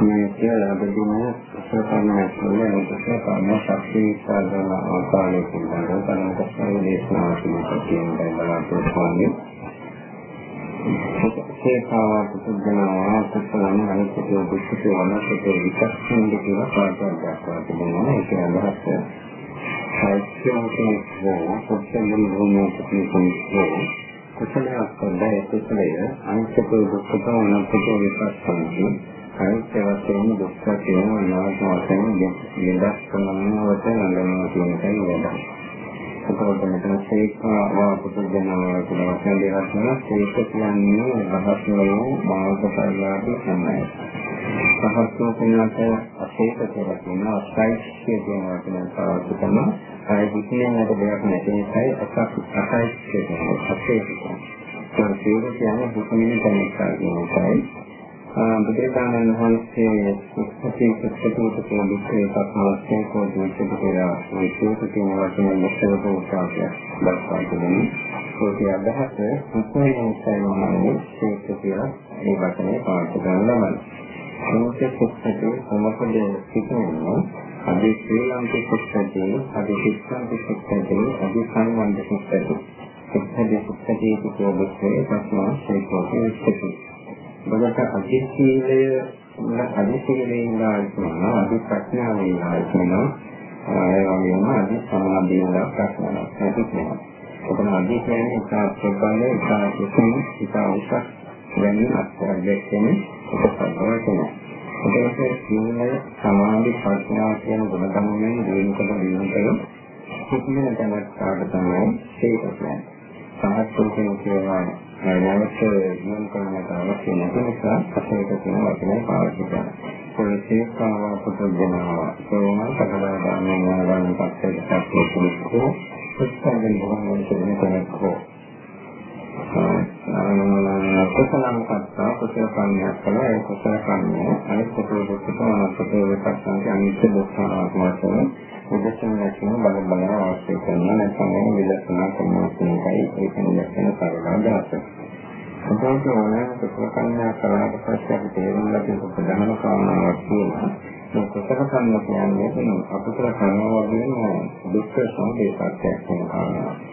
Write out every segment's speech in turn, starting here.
මේ කියලා බදින සෝතනස් වල සෝතන ශක්තිය සාධන ආකාරයේ පිළිබඳව තමයි කතා දේශනා කියන බලාපොරොත්තු වෙන්නේ. සේකාවා පුදුජනවා කුසලන අනිත්‍ය දුක්ඛ වනසතේ විචක්ෂණ කියලා පාඩම් දක්වා තිබෙනවා. ඒක අදහස් සාහිත්‍යයෙන් වූ පුදුජන වූ කුසලයක් කොල්ලේ කුසලය අනිත්‍ය දුක්ඛ අනත්ත විපස්සනාදී අනිත්‍ය වශයෙන් දුක්ඛ කියන අනාත්ම වශයෙන් දෙයක් කරනවට නඳනවා කියන එකයි වැඩක්. එතකොට මෙතන ශේඛා වාපුදුජනවා කියන වචන දෙකක් තියෙනවා. ශේඛ කියන්නේ රහස් වූ මාර්ග පරිලාභී සම්මයි. රහස් වූ අශේඛ කියලා කියනවා. අසයික්ෂ්‍ය කියන වචනය පාවිච්චි කරනවා. ආයි විශ්ිනකට දෙයක් නැති නිසායි අසයික්ෂ්‍ය කියන අශේඛ. ඒ කියන්නේ දුකමින් තනිකා කියන එකයි. බුදුරජාණන් වහන්සේ සත්‍ය සත්‍යතුත කියන විශ්ේ සත්‍යස්සේ කෝදුච්ච කියලා මේ ශෝක කියන වචනේ මෙතන උත්සාහය දක්වා තිබෙනවා. ඒකේ අදහස මුස්ලිම් සයමනේ ශෝක කියලා මේ වචනේ පාවිච්චි කරනවා. ශෝක සත්‍යයේ සමපදේ සිටිනවා. අදී ශ්‍රී ලංකේ සත්‍යයේ අදී ශික්ෂණ සත්‍යයේ අදී සංවන්ද සත්‍යයේ සත්‍යයේ සත්‍යයේ කියන විශ්ේ සත්‍යස්සේ කෝදුච්ච බගට අධිශීලය අධිශීලයේ ඉඳලා කියනවා අධි ප්‍රඥාවේ ඉඳලා කියනවා ඒ වගේම අධි සමාධියේ ඉඳලා ප්‍රඥාවක් ඇති කියනවා. ඔතන අධි කියන්නේ ඉතා ප්‍රබල ඉතා කුසල ඉතා උසස් වැනි අත්දැක කියන්නේ උපසම්පදා කියනවා. ඒකේ සීලය සමාධි ප්‍රඥා කියන ගුණ ධර්මයෙන් දිනකට දිනකට කිසිම තැනක් කාට තමයි ඒක කියන්නේ. සාහසෝකේ කියනවා නැවත ජීවන කරන්නට අවශ්‍ය නැති නිසා අපේක තියෙන වචනේ පාවිච්චි කරනවා. ඒ සේකාව පුදුජනවා. සෝම සකදාගාමී ඥානයන් පස්සේ සත්‍ය පුරුෂෝ උත්සාහයෙන් බොහෝම කියන කෙනෙක්ෝ. කුසලං කත්තා කුසල කර්මයක් කළා ඒ කුසල කර්මය අනිත් කුසල දුක්ඛ අනිත්‍ය විපස්සනාට අනිත්‍ය දුක්ඛ ආත්මවල උදේශන නැතිව බල බල අවශ්‍ය කරන නැත්නම් විදර්ශනා කරනවා කියන එකයි ඒකෙන් දැක්වෙන සරලතාවය. අපෝට ඕනෑම කුසල කර්මයක් කළාට පස්සේ අපි තේරුම් ගන්න ප්‍රධාන කාරණාවක් තියෙනවා. මේ කුසල කර්ම කියන්නේ අපුසල කර්ම වගේම දුක්ඛ සමුදය සත්‍යයක් වෙන කාරණාවක්.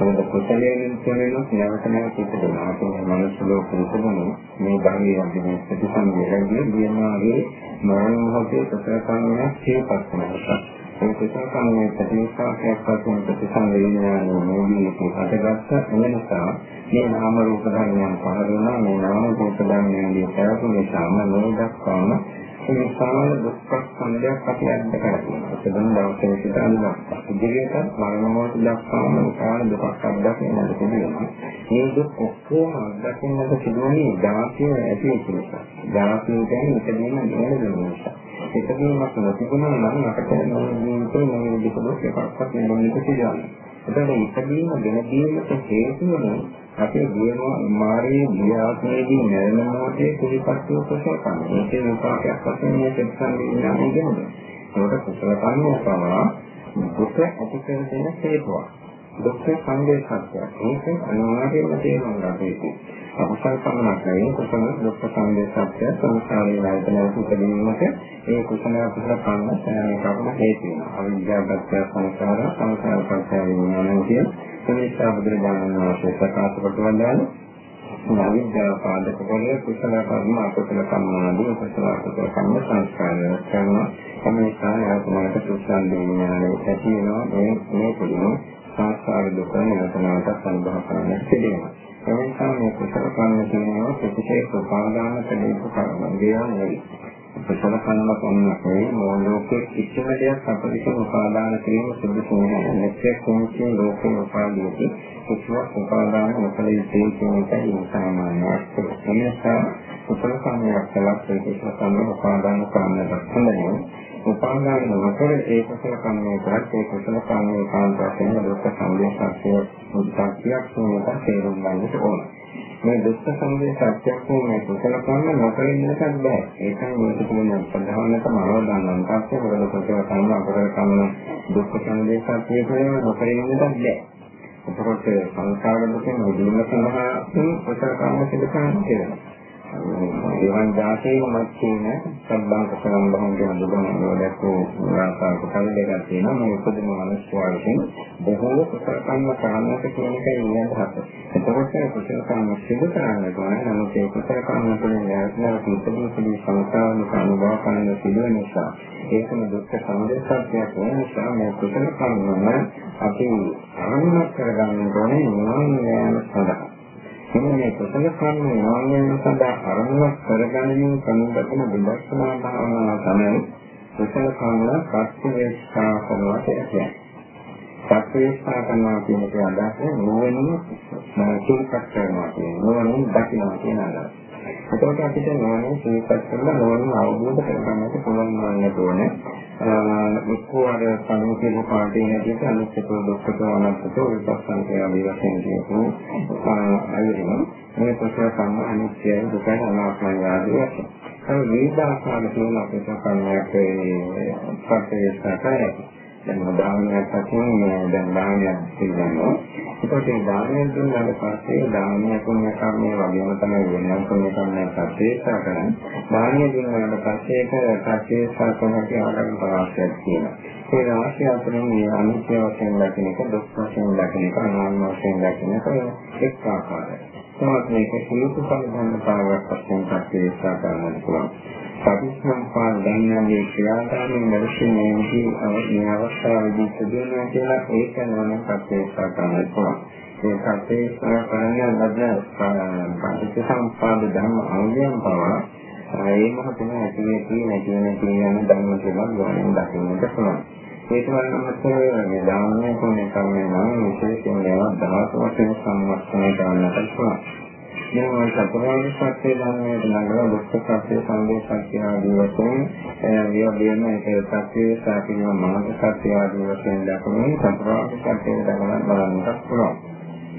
මොකද කුසලයෙන් කියනොත් නැවත නැවත ඉපදෙනවා. අපේ මනස ලෝකෙ ඉපදෙනවා. මේ භාගයේ අපි ප්‍රතිසංවේදනයේ දියමාගේ මරණ මොහොතේ කුසල කර්මයක් සියපත් වෙනවා. ඒ කුසලකම්මේ ප්‍රතිසාරයක් වශයෙන් ප්‍රතිසංවේදනය නෝදී හටගත්ත එන නිසා මේ නාම රූප ධර්මයන් පහළ වෙනවා මේ නාම රූප ධර්මයන්ගේ පැවතුම නිසාම නොදක්වාම මේ සාමාන්‍ය දුක්ඛ සංදයක් අපි අද්ද කරගන්නවා. ඒක දැන් දවසේ සිට අනුවක්. ඉදිරියට මරණ මොහොත දක්වාම උපාන දුකක් අත්දකින්නට තිබෙනවා. මේ දුක් ඔක්කොම අත්දකින්නට සිදුවන්නේ ධාතිය ඇති වෙච්ච නිසා. ධාතිය කියන්නේ ඉදීම නේද නිසා. එකදීමක් නොතිබුණා නම් අපිට මේ ජීවිතේ මේ විදිහට දුක් එකක්වත් නෙමෙයි සිදුවන්නේ. එතකොට ඉදීම ගෙන දීමට හේතු වෙන අපේ ජීවන මාර්ගයේ ගියාත්මේදී මරණ මොහොතේ කුලිපත් වූ කුසල කර්ම. ඒකේ විපාකයක් වශයෙන් මේ සෙක්ෂන් විඥානය ගෙනද. ඒකට කුසල කර්ම පවා දුක ඇති කර දෙන හේතුවක්. දුක්ඛ සංදේ සත්‍යයක්. ඒක අනිවාර්යයෙන්ම තේරුම් ගන්න ඕනේ. අකුසල කර්මයක් නෙවෙයි කුසල දුක්ඛ සංදේ සත්‍ය සංසාරේ වේදනා සුඛදීමක ඒ කුසල කුසල කර්ම සෑමකටම හේතු වෙනවා. අවිද්‍යාවත්‍ය සංසාර සංසාර පත්‍ය විඥානය කියන නිසා බුදුරජාණන් වහන්සේ ප්‍රකාශ කොට වදාළේ අවිද්‍යාව පාදක කරගෙන කුසල කර්ම අකුසල කර්ම ආදී කුසල අකුසල කර්ම සංස්කාරය කරනවා. මේ සායතනකට කුසල විඥානය ඇති වෙනවා. මේ මේ පිළිම සංස්කාර දුක නැවතනකට අනුභව කරන්න සිදුවෙනවා. ඒ නිසා මේ කුසල කර්ම කියනවා ප්‍රතිශේෂ උපාදාන කලේක කර්ම දෙයක් කුසල කර්ම කොන්නක් නෙවෙයි මොන ලෝකයේ කිසිම දෙයක් අපිට උපාදාන කිරීම සුදුසු නැහැ. නැත්නම් කොහොමද ලෝකේ උපාදීති කිසිවක් උපාදාන නොකළ යුතුයි කියන එකයි සාමාන්‍ය අර්ථය. ඒ නිසා කුසල කර්මයක් කළත් ඒ කුසල කර්ම උපාදාන කරන්නට හොඳයි. උපාදාන නොකර ඒ කුසල කර්මයේ කරත් ඒ කුසල කර්මයේ කාන්තාවෙන් දුක් සංදේශාක්ෂය මුද්දාක්ෂයක් තුනක තේරුම් ගන්නට ඕන. මේ දුක් සංදේශ සත්‍යයක් මේ කුසල කර්ම නොකර ඉන්නකත් බෑ. ඒකයි මේක කියන ප්‍රධානතම අවදානම තාක්ෂය මොකද කුසල කර්ම අපර කර්ම දුක් සංදේශ සත්‍යය කියන නොකර ඉන්නකත් බෑ. එතකොට සංසාර දුකෙන් මිදීම සඳහා කුසල කර්ම සිදු කරන්න කියලා. එවන් જાතේම මැච්චේන සම්බන් කුසලම් බහුන් කියන දුකම දැක්කෝ රාසා කුසල දෙකක් තියෙනවා මේ උපදින මනුෂ්‍යයන් බොහෝ කුසල කර්ම කරන්නට කියන එකයි ඉන්නේ හත. එතකොට කුසල කර්ම සිදු කරන්න ඕනේ නමුත් ඒ කුසල කර්ම තුළින් නැවතන පිටුපිටි සංස්කාරන අනුභව කරන සිදුවෙන නිසා ඒකම දුක්ඛ සමුදයසත්‍යයක් වෙන නිසා මේ කුසල කර්මම අපි ආනන්ද කරගන්න ඕනේ නිවන් යාම සඳහා. එන්න මේ කුසල කර්ම නාමයෙන් සඳහා අරමුණක් කරගැනීම සම්බන්ධන විදර්ශනා භාවනාව තමයි කුසල කර්ම ප්‍රතිවේක්ෂා කරනවා කියන්නේ. ප්‍රතිවේක්ෂා කරනවා කියන එක අදහස නුවණින් සිහිපත් කරනවා කියන නුවණින් දකිනවා කියන අදහස. එතකොට අපිට නුවණින් සිහිපත් කරලා නුවණින් අවබෝධ කරගන්නට පුළුවන් වන්න ඕනේ. එක්කෝ අර සංකේත පාඩේ හැටියට අනිත්‍යතෝ දුක්ඛතෝ අනාත්මතෝ විපස්සනාය ආදී වශයෙන් කියපු අයුරින් මේ ප්‍රශ්න සම්ම අනිත්‍යයි දුකයි අනාත්මයි ආදී වශයෙන්. ඒ විවිධාකාර තියෙන අපේ සංකල්පයක් ප්‍රත්‍යක්ෂ කරන්නේ. දැන් උදාහරණයක් වශයෙන් දැන් දානයක් පිළිගන්නවා. ඒකට ඒ දානය දුන්නාට පස්සේ දානය පුණ්‍ය කර්මය වගේම තමයි වෙනම පුණ්‍ය කර්මයක් ප්‍රත්‍යක්ෂ කරන්නේ. දානය දුන්නාට පස්සේ ඒක ප්‍රත්‍යක්ෂ කරනකොට ආරම්භ ප්‍රාසයක් තියෙනවා. ඒ රාශිය අතරින් මේ අනිත්‍ය වශයෙන් දකින එක, දුක් වශයෙන් දකින එක, අනාත්ම වශයෙන් දකින එක එක් ආකාරයි. තමත් මේක හේතු සම්බන්ධතාවයක් වශයෙන් ප්‍රත්‍යක්ෂ කරන්නට පුළුවන්. පටිච්චසමුප්පාද ධර්මයේ ක්‍රියාදාමයෙන් දර්ශනයේදී මේ අවස්ථාවේදී සිදුවෙනවා කියලා ඒක නම ප්‍රත්‍යක්ෂ කරන්න පුළුවන්. ඒ ප්‍රත්‍යක්ෂ කරන්නේ ලබන පටිච්චසමුප්පාද ධර්ම අංගයන් පවා ඒ මොහොතේ ඇති වෙති නැති වෙන කියන ධර්ම කියලා ගොඩින් දකින්නට පුළුවන්. ඒක වගේම මේ ධර්මයේ කොනේ කර්මය නම් විශේෂයෙන් ඒවා දහස් වශයෙන් සම්වර්ධනය කරන්නට පුළුවන්. මේ චතුරාර්ය සත්‍ය ධර්මයේ ළඟ දුක්ඛ සත්‍ය සංදේ සත්‍ය ආදී වශයෙන් ඒ වගේම ඒක සත්‍ය සාපේක්ෂව මාර්ග සත්‍ය ආදී වශයෙන් දක්වමින් චතුරාර්ය සත්‍ය ධර්ම බලන්නට පුළුවන්.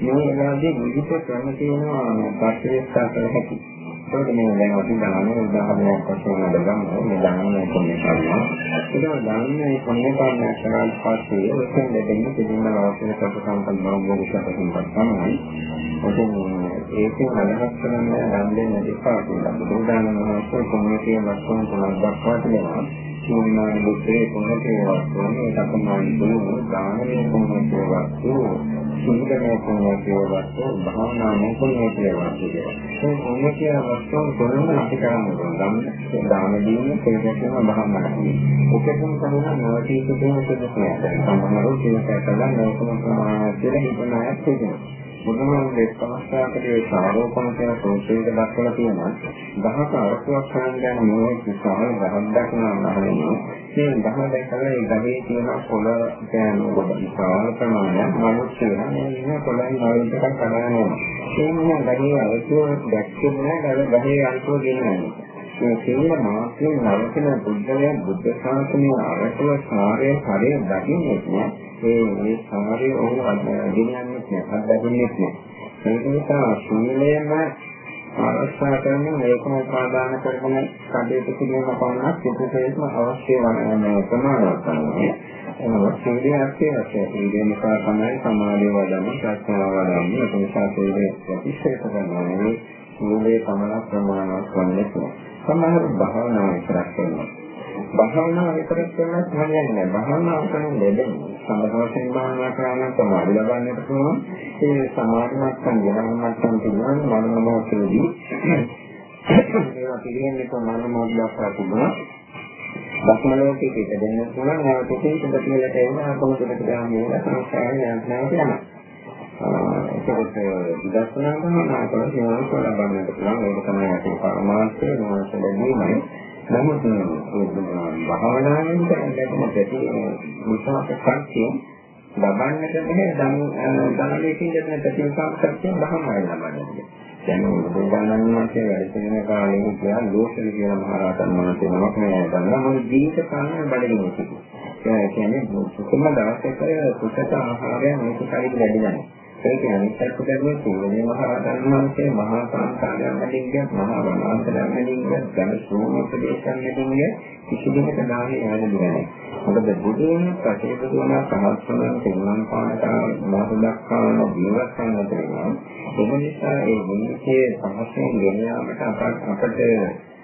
මේ වගේ විවිධ ක්‍රම තියෙනවා පස්සේ කර හැකි. ඒකට මේ දැන් අපි දාන උදාහරණයක් වශයෙන් අදගමු මේ දානයේ කොන්නේ කරනවා. ඒක දානයේ කොන්නේ කරනවා කරාට පස්සේ ඔතෙන් දෙන්නේ දෙන්න අවශ්‍ය සත්‍ය සම්පන්න බව මොකක්ද තමයි. ඔතෙන් ඒකෙන් අදහස් කරන්නේ නම් දෙන්න දෙපා කියලා. බුදුදානම වහන්සේ කොමිටිය වස්තුන් තුනක් දක්වා තිබෙනවා. සීමාන බුද්ධේ කොමිටිය වස්තුන් ඒකමයි දුරු දානමය කොමිටිය වස්තු සුදුකමේ කොමිටිය වස්තු භාවනාමය කොමිටිය වස්තු කියලා. මේ කොමිටිය වස්තුන් කොරන අපි කරන්නේ නම් දාන දීම තේරෙන්න භාවනාවයි. ඔකෙන් කරන නොටි සිටින සුදුසුයි. සමහරවිට ඒක කරලා නෝකම ප්‍රමාණය කියලා හිතන අයත් තියෙනවා. බුදුහාමුදුරේ සමස්තයකදී සාරෝපණ කියන සෝචේක දක්වලා තියෙනවා. දහක අර්ථයක් හොයන්න යන මොහොත විශාල දහක් දක්වනවා නහලනේ. මේ දහ දැකලා ඒ ගහේ තියෙන පොළ කියන්නේ ගොඩ විශාල ප්‍රමාණයක් මිනිස්සුලා මේ ඉන්න පොළෙන් නයින් එකක් කඩාගෙන යනවා. ඒ නිසා ගහේ අරතුව දැක්කේ නැහැ ගහේ අරතුව ගෙනන්නේ. මේ සියලු මාත්‍රේ නරකන බුද්ධය බුද්ධ ශාසනයේ අරතුව සාරය කරේ දකින්නේ නැහැ. ඒ මේ සාරය ඔහු ගෙනියන්නේ නැහැ, අත්දැකෙන්නේ නැහැ. ඒක නිසා සීලයම ආරක්ෂා කරන ඒකම උපාදාන කරගෙන කඩේට කිරීම පමණක් පිටුපේම අවශ්‍ය වන ප්‍රමාණයක් තමයි. එනවා සීලය අත්‍යවශ්‍යයි. සීලය නිසා තමයි සමාධිය වඩන්න, ප්‍රඥාව වඩන්න, ඒක නිසා සීලය ප්‍රතිශේෂ කරනවා. මේ සීලේ පමණක් ප්‍රමාණවත් වන්නේ නැහැ. සමහර භාවනාව විතරක් කරනවා. භාවනාව විතරක් කරනත් හරියන්නේ නැහැ. භාවනාව කරන දෙන්නේ සම්බන්ධයෙන් භාවනා කරන සමාධි ලබන්නට පුළුවන්. ඒ සමාධි මට්ටම් ඥාන මට්ටම් කියන මනෝ මොහොතේදී ඒවා පිළිගන්නේ කොහොමද මොකක්ද තිබුණා. බක්ම ලෝකයේ පිට දෙන්න පුළුවන්. නැවත තේ සුබ කියලා තේරෙන කොහොමද ගාමී වෙන සංස්කාරය යනවා කියනවා. ඒකත් විදර්ශනා කරනවා කරන ඒවා ලබන්නට පුළුවන්. ඒක තමයි අපේ පරමාර්ථය මොනවද ලැබීමයි. නමුත් භාවනාවෙන් දැකම පැති විපාක සත්‍ය ලබන්නට බෑ ධන ධනලේකින් දෙන ප්‍රතිපාක සත්‍ය භාවනාවෙන් ලබන්නට. දැන් බුදුගානන් වහන්සේ වැඩ සිටින කාලේ කියලා ලෝකෙල කියන මහරහතන් වහන්සේ නමක් නෑ ගන්නවා මොන ජීවිත කාලය බලගෙන සිටිනවා. ඒ කියන්නේ සුකුම දවසක කුසත ආහාරය මේක කලින් ලැබෙනවා. ඒක අනිත් පැත්තට සීලේ මහා ධර්මයේ මහා සංස්කාරයන් වලින් ගිය මහා වනාන්තරයන් වලින් ගිය ධන ශූන්‍ය ප්‍රදේශයන් වලින් ගිය කිසි දෙයක දාහේ වැඩි නැහැ. මොකද බුදුන් පසේ බුදුන් සහස්‍රයන් තෙරුවන් පානට මාස දක්වාම ජීවත් වෙන දෙනවා. ඒ නිසා ඒ විනිශ්චය පහසෙන් ගෙන යාමට අපට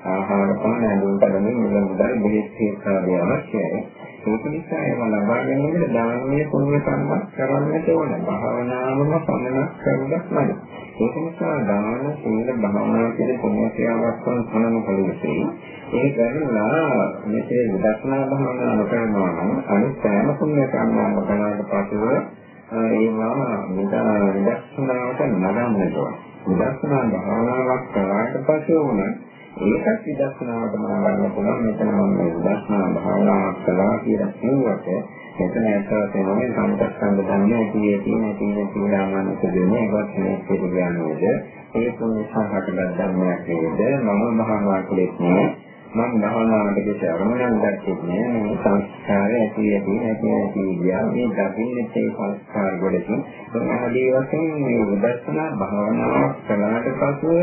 ආහාර පාන ඇඳුම් කඩමින් මුල මුදල් බෙහෙත් හේතුව අවශ්‍යයි. ඒක නිසා ඒව ලබා ගැනීමට දානමය පුණ්‍ය කර්මයක් කරන්නට ඕන. භාවනාවම පමණක් කරුණක් නෙවෙයි. ඒක නිසා දාන සීල භාවනා කියන පුණ්‍ය ක්‍රියාවක් වන සමන කලෙසි. ඒ කරලා මෙසේ විදර්ශනා භාවනා නොකරනවා නම් අනිත් සෑම පුණ්‍ය කර්මයක්ම කරනාට පසුව ඒවා විදර්ශනාවට නගන්නට ඕන. විදර්ශනා භාවනාවක් කරාට පස්සේ උනත් ඒකත් විදර්ශනාවට මනගන්න පුළුවන්. මෙතන මම මේ විදර්ශනා භාවනාවක් කළා කියලා කිව්වට මෙතන ඇත්තට මොනේ සම්පස්කන්ධ ධර්මයේ තියෙන තියෙන තියෙන තියෙන දෙන්නේ ඒවත් මේ පිළිගන්නේද ඒක නිසා හටගත් ධර්මයක් නේද? මම භාවනා කළේ නෑ මම භාවනාවට දෙස අරමුණක් දැක්කේ නෑ. මේ සංස්කාරය ඇති ඇති නැති නැති ගියා. මේ දකින්නේ ඒ සංස්කාර වලදී ආදී වශයෙන් මේ විදර්ශනා භාවනාවක් කළාට පසුව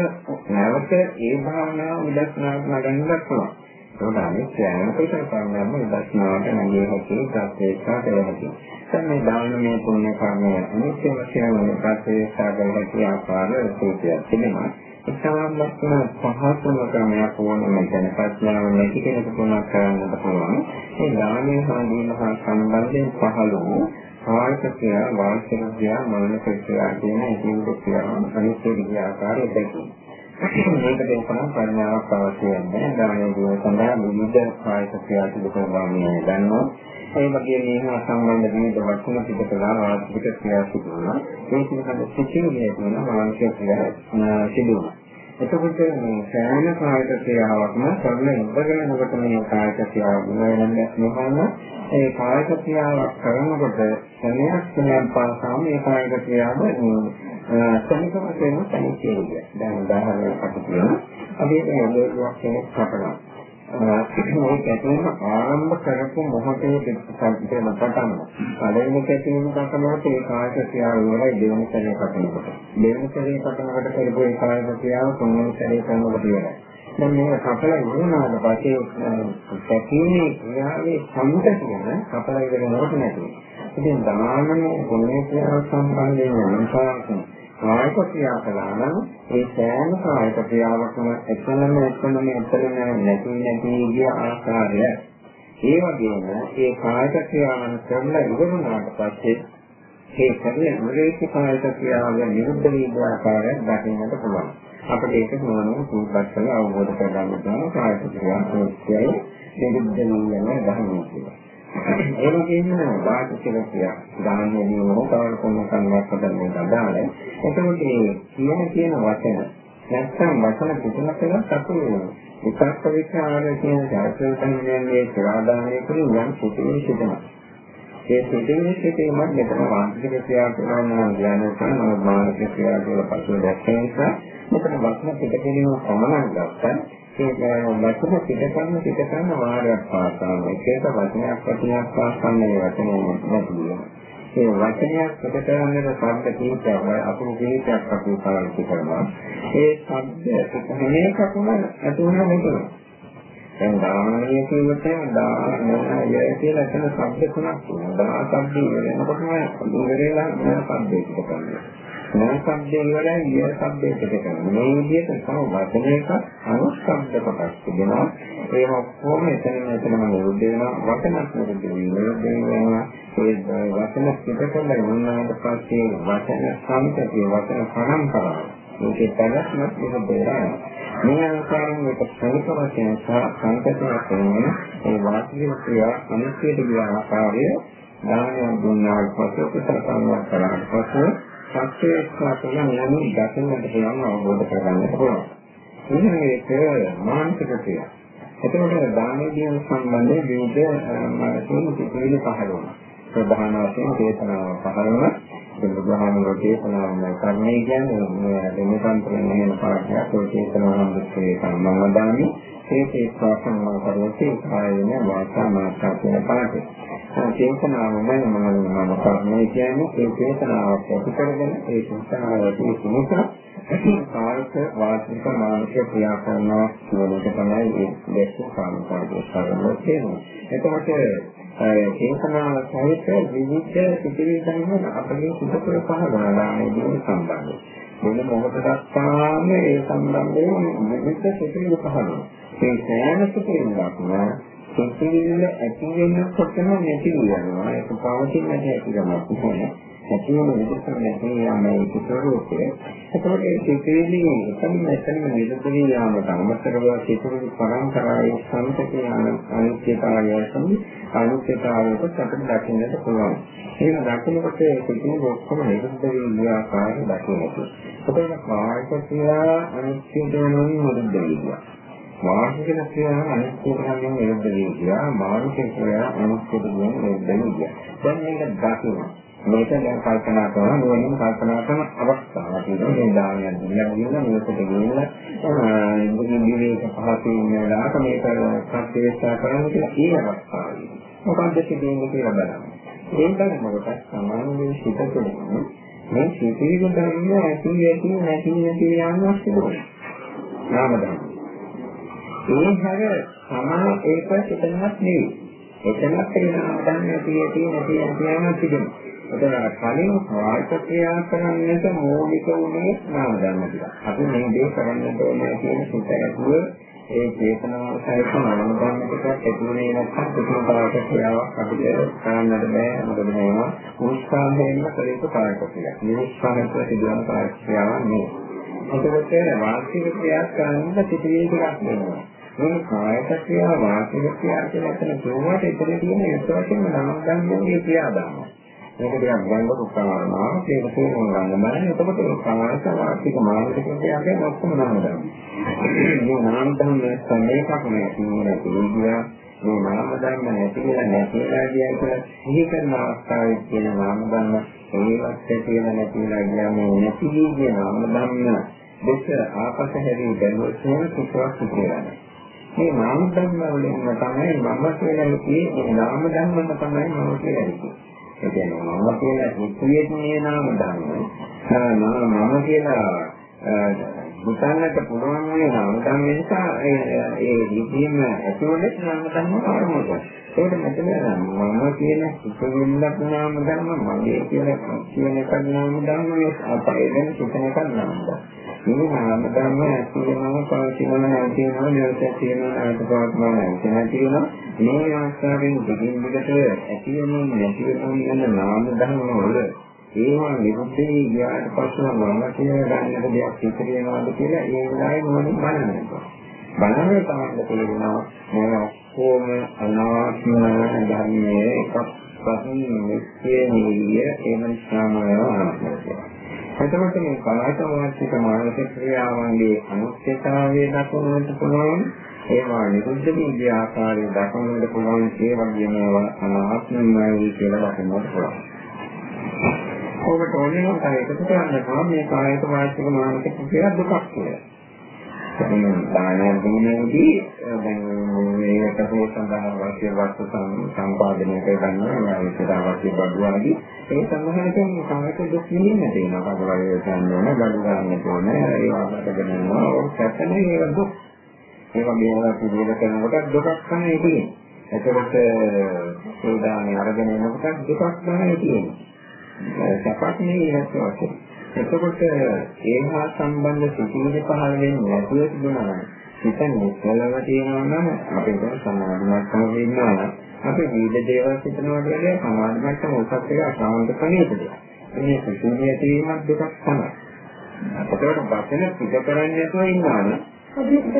නැවත ඒ භාවනාව විදර්ශනාවට නගන්නත් පුළුවන් ඒකට අනිත් සෑම කුසල කර්මයක්ම විදර්ශනාවට නැගී හැකි ප්‍රත්‍යක්ෂා කළ හැකි දැන් මේ දානමය පුණ්‍ය කර්මය අනිත් වශයෙන් ප්‍රත්‍යක්ෂා කළ හැකි ආකාර සූත්‍රයක් තිබෙනවා ඉතාමත්ම පහසුම ක්‍රමයක් ඕනම ගැන ප්‍රඥාව නැති කෙනෙකුට උනත් කරන්නට පුළුවන්. ඒ දානීය සාධීන හා සම්බන්ධයෙන් පහළ වූ ආයතකය වාචිකය මනෝනිකය කියන ඉදිරියට කියනවා අනිත් විදිහ ආකාරය දැකීම. මේක දෙකම ප්‍රඥාවක් අවශ්‍ය නැහැ. දානීය ජීවිත සඳහා විවිධ ආයතකය පිළිබඳව මේ දන්නවා. ඒ වගේ මේවා සම්බන්ධ විවිධ වචන පිට කළා වාචික ක්‍රියා සිදු වෙනවා. ඒ පිළිබඳ සිතිවිලි වෙනවා මානසික ක්‍රියා සිදු වෙනවා. එතකොට මේ සෑම කායික ක්‍රියාවක්ම කරන ඉඳගෙනකොට මේ කායික ක්‍රියාව වෙනන්නේ මොහොම ඒ කායික ක්‍රියාවක් කරනකොට සමයක් සමයක් පාසාම මේ කායික ක්‍රියාව සමික වශයෙන් තනියෙන්නේ. දැන් උදාහරණයක් අපිට කියනවා. අපි මේ ඔළුවක් කෙනෙක් කපනවා. මේක ඇතුළේම ආරම්භ කරපු මොහොතේ පිටපතේම පටන් පළවෙනි කැටීම කකමකට ඒ කායික ක්‍රියාව වලයි දෙවෙනි සැරේ පටනකොට දෙවෙනි සැරේ පටනකොට කරපු ඒ කායික ක්‍රියාව තුන්වෙනි සැරේ කරනකොට ඉවරයි දැන් මේක කපලා ඉවරනාට පස්සේ කැටීමේ ක්‍රියාවේ සම්පත කියන කපලා ඉවර නොකොට නැති ඉතින් ධර්මයේ ගුණේ ක්‍රියාව සම්බන්ධයෙන් අනුසාරයෙන් කායික ක්‍රියා කළා නම් ඒ සෑම කායික ක්‍රියාවකම එකනම එකනම එතරම් නැති නැති ගිය ආකාරය. ඒ වගේම ඒ කායික ක්‍රියාවන් කරලා ඉවරුනාට පස්සේ ඒ කරන මුලේක කායික ක්‍රියාව නිරුද්ධ වී ආකාරයක් දකින්නට පුළුවන්. අපිට ඒක මොනවාම සූපත් කරලා අවබෝධ කරගන්න පුළුවන් කායික ක්‍රියාවකයි නිරුද්ධ වී යන ධර්මයක් කියලා ඒ වගේම වාච කියලා කියා ගාන්නේ මොකවල කොන්න කන්නක් හදන්නේ අදාළ. එතකොට මේ කියන කියන වචන නැත්නම් වචන කිසිම කෙනෙක් අපේ විකල්ප විචාර කියන ධර්ම සංඥාවේ ප්‍රාදානය කරන යම් සිතිවිලි සිදෙනවා. ඒ සිතිවිලි සිතීමත් මෙතන වාචික ක්‍රියා කරනවා ඥාන කරන මානසික ක්‍රියා කියලා පසුව දැක්කේ නිසා මෙතන වචන පිටකෙනීම පමණක් ගත්තා ඒ වචන පිට කරන පිට කරන වාරයක් පාසාම එක එක වචනයක් වචනයක් පාසන්න මේ වචනේ නැතිව. ඒ වචනයක් පිට කරන්නට ශබ්ද කීපයක් අපු කීපයක් අපි පාවිච්චි කරනවා. ඒ ශබ්ද හැම එකකම ඇතුළම මෙතන. දැන් දානීය කියනකොට දානය කියලා එතන ශබ්ද තුනක් තියෙනවා. දා ශබ්ද වෙනකොටම ඉවරලා වෙන ශබ්දයකට කරනවා. මේ ශබ්දයෙන් වඩා ඊය ශබ්දයකට කරනවා. මේ විදිහට තව වචනයක අනුශබ්ද කොටස් තිබෙනවා. ඒ ඔක්කොම එතන මෙතනම නිරුද්ධ වෙනවා. වචනක් නිරුද්ධ වෙනවා. ඒ වචන පිටකල වුණාට පස්සේ වචන සම්පතිය වචන පරම්පරාව. මේකේ පැවැත්මක් නිරුද්ධ වෙනවා. මේ ආකාරයෙන් මේක ප්‍රමුඛ වශයෙන් සංකේතයක් වෙන්නේ ඒ වාචික ක්‍රියා අනිත්‍යද කියන ආකාරය දානය දුන්නාට පස්සේ කුසල කර්මයක් කරාට පස්සේ සත්‍යයක් කියන යන්නේ දකින්නට පුළුවන් අවබෝධ කරගන්නට පුළුවන්. ඉතින් මේක මානසික ක්‍රියා. එතකොට දානීය සම්බන්ධයෙන් විවිධ මානසික පිළිවිලි පහළ වෙනවා. ප්‍රධාන වශයෙන් චේතනාව පහළ වෙනවා. ඒ බුදුහාමුදුරුවෝ චේතනාවම කර්මය කියන්නේ මේ දෙමෙතන්තරයෙන් එන පාඩයක් ඒ චේතනාවම දුක්ඛේ සම්මවදාමි ඒ චේතනාවම කරෝටි කායන වාචා මාත්‍රා කියන පාඩේ. චේතනාව මම මම කර්මය කියන්නේ ඒ චේතනාවක් ඇති කරගෙන ඒ චේතනාව ඇති නිසා කායික වාචික මානසික ක්‍රියා කරනවා කියන එක තමයි ඒ දැක්ක කාමකාරී සරලව කියන්නේ. එතකොට චේතනාව සහිත විවිධ සිතිවිලි ධර්ම අපගේ සිතට පහළවනානේ සම්බන්ධයි. මොන මොහොතක්ම ඒ සම්බන්ධයෙන් විවිධ සිතිවිලි පහළනවා. ඒ සෑම සිතිවිල්ලක්ම සිතිවිල්ල ඇති වෙනකොටම නැති වෙනවා. ඒක පවතින නැති ගමක් නෙවෙයි. ඇති වෙන විදිහට නැති යාමේ ස්වરૂපය. එතකොට ඒ සිතිවිලි එතන එතන නිරතුරු යාමට අමතරව සිතිවිලි පරම්පරාවේ සම්පතේ අනිත්‍යතාවය සම්පූර්ණ අනිත්‍යතාවයට අපිට දකින්නට පුළුවන්. ඒක දකිනකොට සිතිවිලි ඔක්කොම නිරතුරු වී ආකාරය දකින්නට. එතකොට කායික ක්‍රියා අනිත්‍යද වෙනුවෙන් මොකද වෙන්නේ? වාසිකන ක්‍රියා අනිත්‍යයෙන් නිරුද්ධ වෙනවා. මානසික ක්‍රියා අනිත්‍යයෙන් නිරුද්ධ වෙනවා. දැන් මේක දකින්න. මේක දැන් කල්පනා කරන නුවණින් කල්පනා කරන අවස්ථාවක්. මේ දානයක් දෙන්න ගියලා මේකට ගියලා ඉන්දිය විවේක පහතින් වෙලාවක මේක ප්‍රත්‍යක්ෂ කරන්න කියලා ඒ අවස්ථාවේ. මොකක්ද කියන්නේ කියලා බලන්න. ඒකම මොකක්ද සමානව සිත තුළින් මේ සිතිවිලි ධර්ම ඇති ඇති නැති නැති යනවා සිදුවේ. නාම ධර්ම. ඒ හැර සමාන ඒක සිතනක් නෙවෙයි. එතනක් වෙනවා දැන් තියෙ තියෙන තියෙන තියෙන තිබෙනවා. එතන කලින් වාර්ත ක්‍රියා කරන්නට මූලික උනේ නාම ධර්ම ටික. අපි මේ දේ කරන්න ඕනේ කියන සිත ඇතුව ඒ චේතනාව සහිත නාම ධර්ම ටික ඇතුලේ නැත්නම් කිසිම තරහක ක්‍රියාවක් අපිට කරන්නට බෑ. මොකද මේවා උත්සාහයෙන්ම කළ යුතු කාර්ය ක්‍රියාවක්. නිරුත්සාහයෙන් සිදුවන කාර්ය ක්‍රියාවක් නෙවෙයි. එතකොට වාර්ෂික ක්‍රියා කරන්න පිටිවිලි ටිකක් වෙනවා. මේ කායක ක්‍රියා වාචික ක්‍රියා කියලා එතන කියුවාට එතන තියෙන විශේෂයෙන්ම නම් ගන්නෝගේ ක්‍රියාදාම. මේක ටිකක් ගන්න උත්සාහනවා ඒක තේරුම් ගන්න බෑ. එතකොට ඒ කායක වාචික මානසික ක්‍රියාවෙන් ඔක්කොම නම් ගන්නවා. මේ නාම ධර්ම සමේකක් නේ කියන්නේ කියන්නේ මේ නාම ධර්ම නැති වෙලා නැති වෙලා කියන සිහි කරන අවස්ථාවේ කියන නාම ධර්ම ඒවත් කියලා නැති වෙලා කියන්නේ නැති කියන නාම ධර්ම දෙක ආපස හැරී බැලුවොත් එහෙම කිසිවක් සිදුවෙන්නේ මේ නාම ධර්ම වලින් තමයි මම කියලා හිතේ නාම ධර්මම තමයි මම කියලා හිතේ. ඒ කියන්නේ මම කියලා හිතුවේ මේ නාම ධර්ම. මම කියලා හිතන්නට පුළුවන් වෙන නාම ධර්ම නිසා ඒ හිතීම ඇතුළේ නාම ධර්ම ආරම්භ ඒක මෙතන මම කියන හිතවිල්ලක් නාම ධර්ම මගේ කියලා කියන එක නාම ධර්ම මේ අපේ වෙන සිතන එක නාම ධර්ම. මේ නාම ධර්ම ඇතුළේම පවතිනවා නැතිවෙනවා නිරත තියෙනවා නැතිවම නැතිවෙනවා මේ ආස්කාරයෙන් දෙකින් දෙකට ඇති වෙනින් නැති වෙනින් යන නාම ධර්ම වල ඒවා නිරුද්ධේ ගියාට පස්සේ මම කියලා ගන්නට දෙයක් ඉතිරි වෙනවාද කියලා ඒ වෙලාවේ මොනින් බලන්නේ. බලන්නේ තමයි තේරෙනවා. මේ ඔක්කොම අනාත්ම ධර්මයේ එකක් පසින් නිත්‍ය නිවිය ඒ නිසාම අනාත්මයි එතකොට මේ කායික වාචික මානසික ක්‍රියාවන්ගේ අනුත්‍යතාවය දක්වන්නට පුළුවන් ඒවා නිරුද්ධ වී ආකාරය දක්වන්නට පුළුවන් ඒ වගේම ඒවා අනාත්මයි කියලා දක්වන්නට පුළුවන්. ඔබට ඕනේ නම් ඒකත් කරන්න මේ කායික වාචික මානසික ක්‍රියා දුකක් කියලා. දානයන් දීමේදී දැන් මේකට හෝ සඳහන් අවශ්‍ය වස්තු සම්පාදනය කරගන්නවා ඒකට අවශ්‍ය බඩු ආදී ඒ සම්මහයෙන් කායක දුක් නිමින්න තියෙනවා බඩු ගන්න ඕන බඩු ගන්න ඕන. ඒවා අපතගෙන යනවා ඒක සැපනේ ඒක දුක්. ඒ වගේම පිළිවෙල කරනකොට දුකක් තමයි තියෙන්නේ. එතකොට සෝදානේ අරගෙන යනකොට දුකක් තමයි තියෙන්නේ. සැපක් නෙවෙයි ඒක වශයෙන් එතකොට ඒහා සම්බන්ධ සිතිවිලි පහළ වෙන්නේ නැතුව තිබුණා නම් හිත නිසලව තියෙනවා නම් අපිට සමාධිමත්ම වෙන්නවා නම් අපි විවිධ දේවල් හිතනවා කියන්නේ සමාධිමත්ම උසස් එක අසාන්ත කණේද මේ සිතිවිලි ඇතිවීමක් දෙකක් තමයි අපිට වචන පිට කරන්නේ නැතුව ඉන්නවා නම් අපිට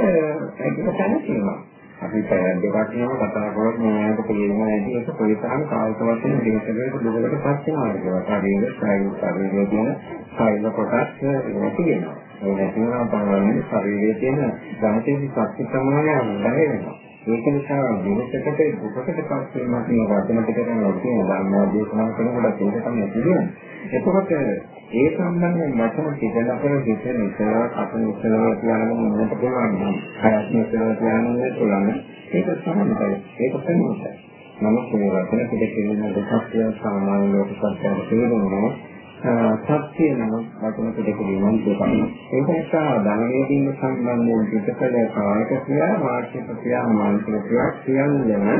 ඒක දැනගන්නවා අපි පැය දෙකක් යන කතා කරලා මේකට තේරෙන්නේ නැති එක කොයිතරම් කායික වශයෙන් දෙකකට දුරකට පස් වෙනවද කියලා. ශරීර ස්නායු ශරීරයේ තියෙන සෛල කොටස් නැති වෙනවා. ඒ නැති වෙනවා බලන්නේ ශරීරයේ තියෙන ධනතේ ශක්ති ප්‍රමාණය අඩු වෙනවා. ඒක නිසා විනසකට දුකකට පස් වීමක් මේ වචන ටික කරනවා කියන ධර්මෝදේශනා කරනකොට ඒක තමයි තියෙන්නේ. එතකොට ඒ සම්බන්ධයෙන් වචන ටික අපේ හිත නිසා අපේ ඉස්සරහ තියාගෙන ඉන්නට පුළුවන් නම් හයත් ඉස්සරහ තියාගෙන පුළුවන් ඒක සම්බන්ධයි ඒක ප්‍රමුඛයි නමුත් මේ වචන පිළිකෙලින දෙකක් කියන සාමාන්‍ය ලෝක සත්‍යය තේරුණා සත්‍ය නම් වචන පිළිකෙලින දෙකක්. ඒක නිසා ධනයේදීන සම්බන්ධයෙන් පිටකල කායක ක්‍රියා වාචික ක්‍රියා මානසික ක්‍රියා කියන්නේ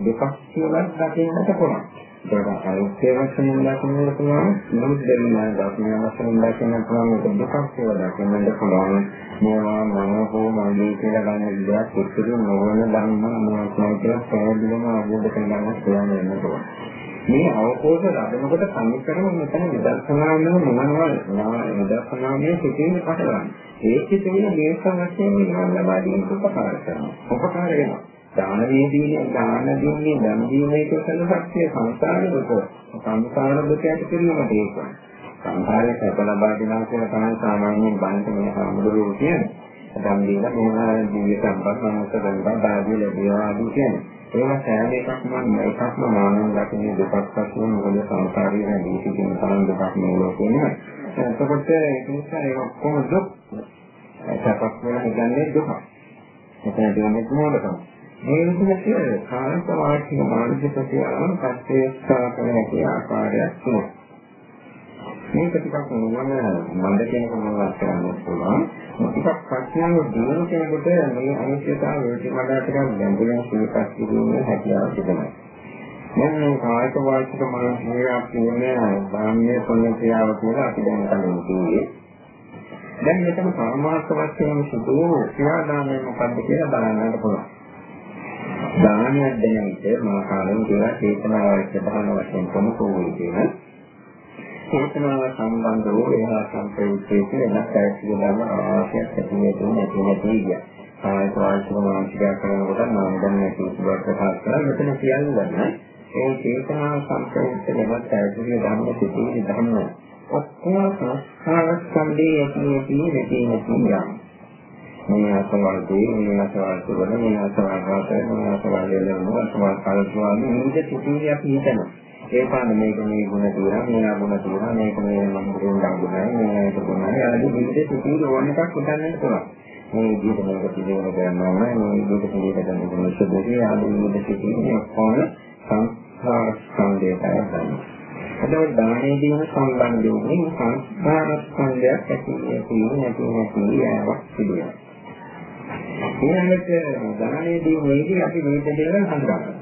දෙකක් කියලා දකින්නට පුළුවන්. ඒක අයිත්‍ය වශයෙන් දකින්නට පුළුවන්. නමුත් දෙන්නා දකින්න වශයෙන් දකින්න පුළුවන් ඒක දෙකක් කියලා දකින්නට පුළුවන්. මේවා මම හෝ මගේ කියලා ගන්න දෙයක් උත්තර නොවන ධර්ම මොනවද කියලා පැහැදිලිවම අවබෝධ කරගන්න පුළුවන් වෙනවා. මේ අවබෝධ ලැබෙනකොට සම්පූර්ණ මෙතන විදර්ශනාවෙන් මොනවද විදර්ශනාවේ සිටින පටලවන්නේ. ඒකේ තියෙන මේ සංස්කෘතිය නිවන් ලබා ගැනීමට උපකාර කරනවා. උපකාර වෙනවා. දාන වේදීනේ දාන දෙන්නේ දන් දීමේ කුසල ශක්තිය සංසාරෙක සංසාර දුක ඇති කිරීමට ඒක. සංසාරයේ සැප ලබා දෙනවා කියලා තමයි සාමාන්‍යයෙන් බණට මේ සම්මුදුරෝ කියන්නේ. දන් දීලා මොනවා දිව්‍ය සම්පත් මනස ගන්නවා දාදී ලැබියා ආදී කියන්නේ. ඒවා සෑම එකක්ම එකක්ම මානව දකින්නේ දෙකක් වශයෙන් මොකද සංසාරයේ නැදී සිටින තරම් දෙකක් මේ ලෝකේ නේ. එතකොට ඒක නිසා ඒක කොහොමද දුක්? සැපක් වෙන හිතන්නේ දුක. එතන දෙන්නේ මොනවද? මේ විදිහට කායික වාචික මානසික ප්‍රතිආරම පස්සේ කරන හැකි ආකාරයක් තියෙනවා. මේක ටිකක් මොනවද මන්ද කෙනෙකුට මොනවද කරන්න පුළුවන්. ටිකක් ප්‍රශ්නාව දිනන කෙනෙකුට මේ අනිත්‍යතාව වේදිකාවට ටිකක් ගැඹුරින් සිහිපත් කිරීමේ හැකියාව තිබෙනවා. දැන් මේ කායික වාචික මානසික කියන්නේ ධාන්‍ය පුණ්‍ය ක්‍රියාව කියලා අපි දැන් කලින් කිව්වේ. දැන් මෙතන පරමාර්ථ වශයෙන් සිදු ක්‍රියාදාමය මොකක්ද කියලා බලන්නට පුළුවන්. දානයක් දෙන විට මා කාලෙම කියලා චේතනාවල් ප්‍රධාන වශයෙන් ප්‍රමුඛ වූ කියන චේතනාව සම්බන්ධ වූ එහා සම්ප්‍රයුක්තයේ වෙනස් ඇතිව ධර්ම අවශ්‍යයක් ඇති වෙන්නේ නැති නැති කිය. ආයත වාචික මානසික කරනකොට මම දැන් මේ කිසිවක් ප්‍රකාශ කරලා මෙතන කියන්නේ ඒ චේතනාව සම්ප්‍රයුක්ත වෙනස් ඇතිව ධර්ම සිටින ධර්ම ඔක්කොම සංස්කාර සම්දේ ඇති නැති නැති නැති යනවා. මේ අසවල් දේ මේ අසවල් සුවන මේ අසවල් රස මේ අසවල් ලෙලන අසවල් කල්පවාදී මේක සිතිවිලි අපි හිතනවා ඒ පාන මේක මේ ගුණ තියෙනවා මේ අගුණ තියෙනවා මේක මේ මම දුන්නා ගුණයි මේක ගුණයි. ආදී විදිහට සිතිවිලි ඕන එකක් හිතන්නත් පුළුවන්. මේ විදිහට මේක පිළිවෙල කරනවා මේ විදිහට පිළිවෙල කරන සුදුසු ආදී විදිහට සිතිවිලි ඔක්කොම සංස්කාර ස්කන්ධයට ගන්නවා එතකොට දානයේ දීම සම්බන්ධයෙන් සංස්කාර ස්කන්ධයක් ඇති නැති නැති නැති යාවක් සිදුවෙනවා. ඊළඟට දානයේදී මේකේ අපි මේ දෙකෙන් හඳුනගන්නවා.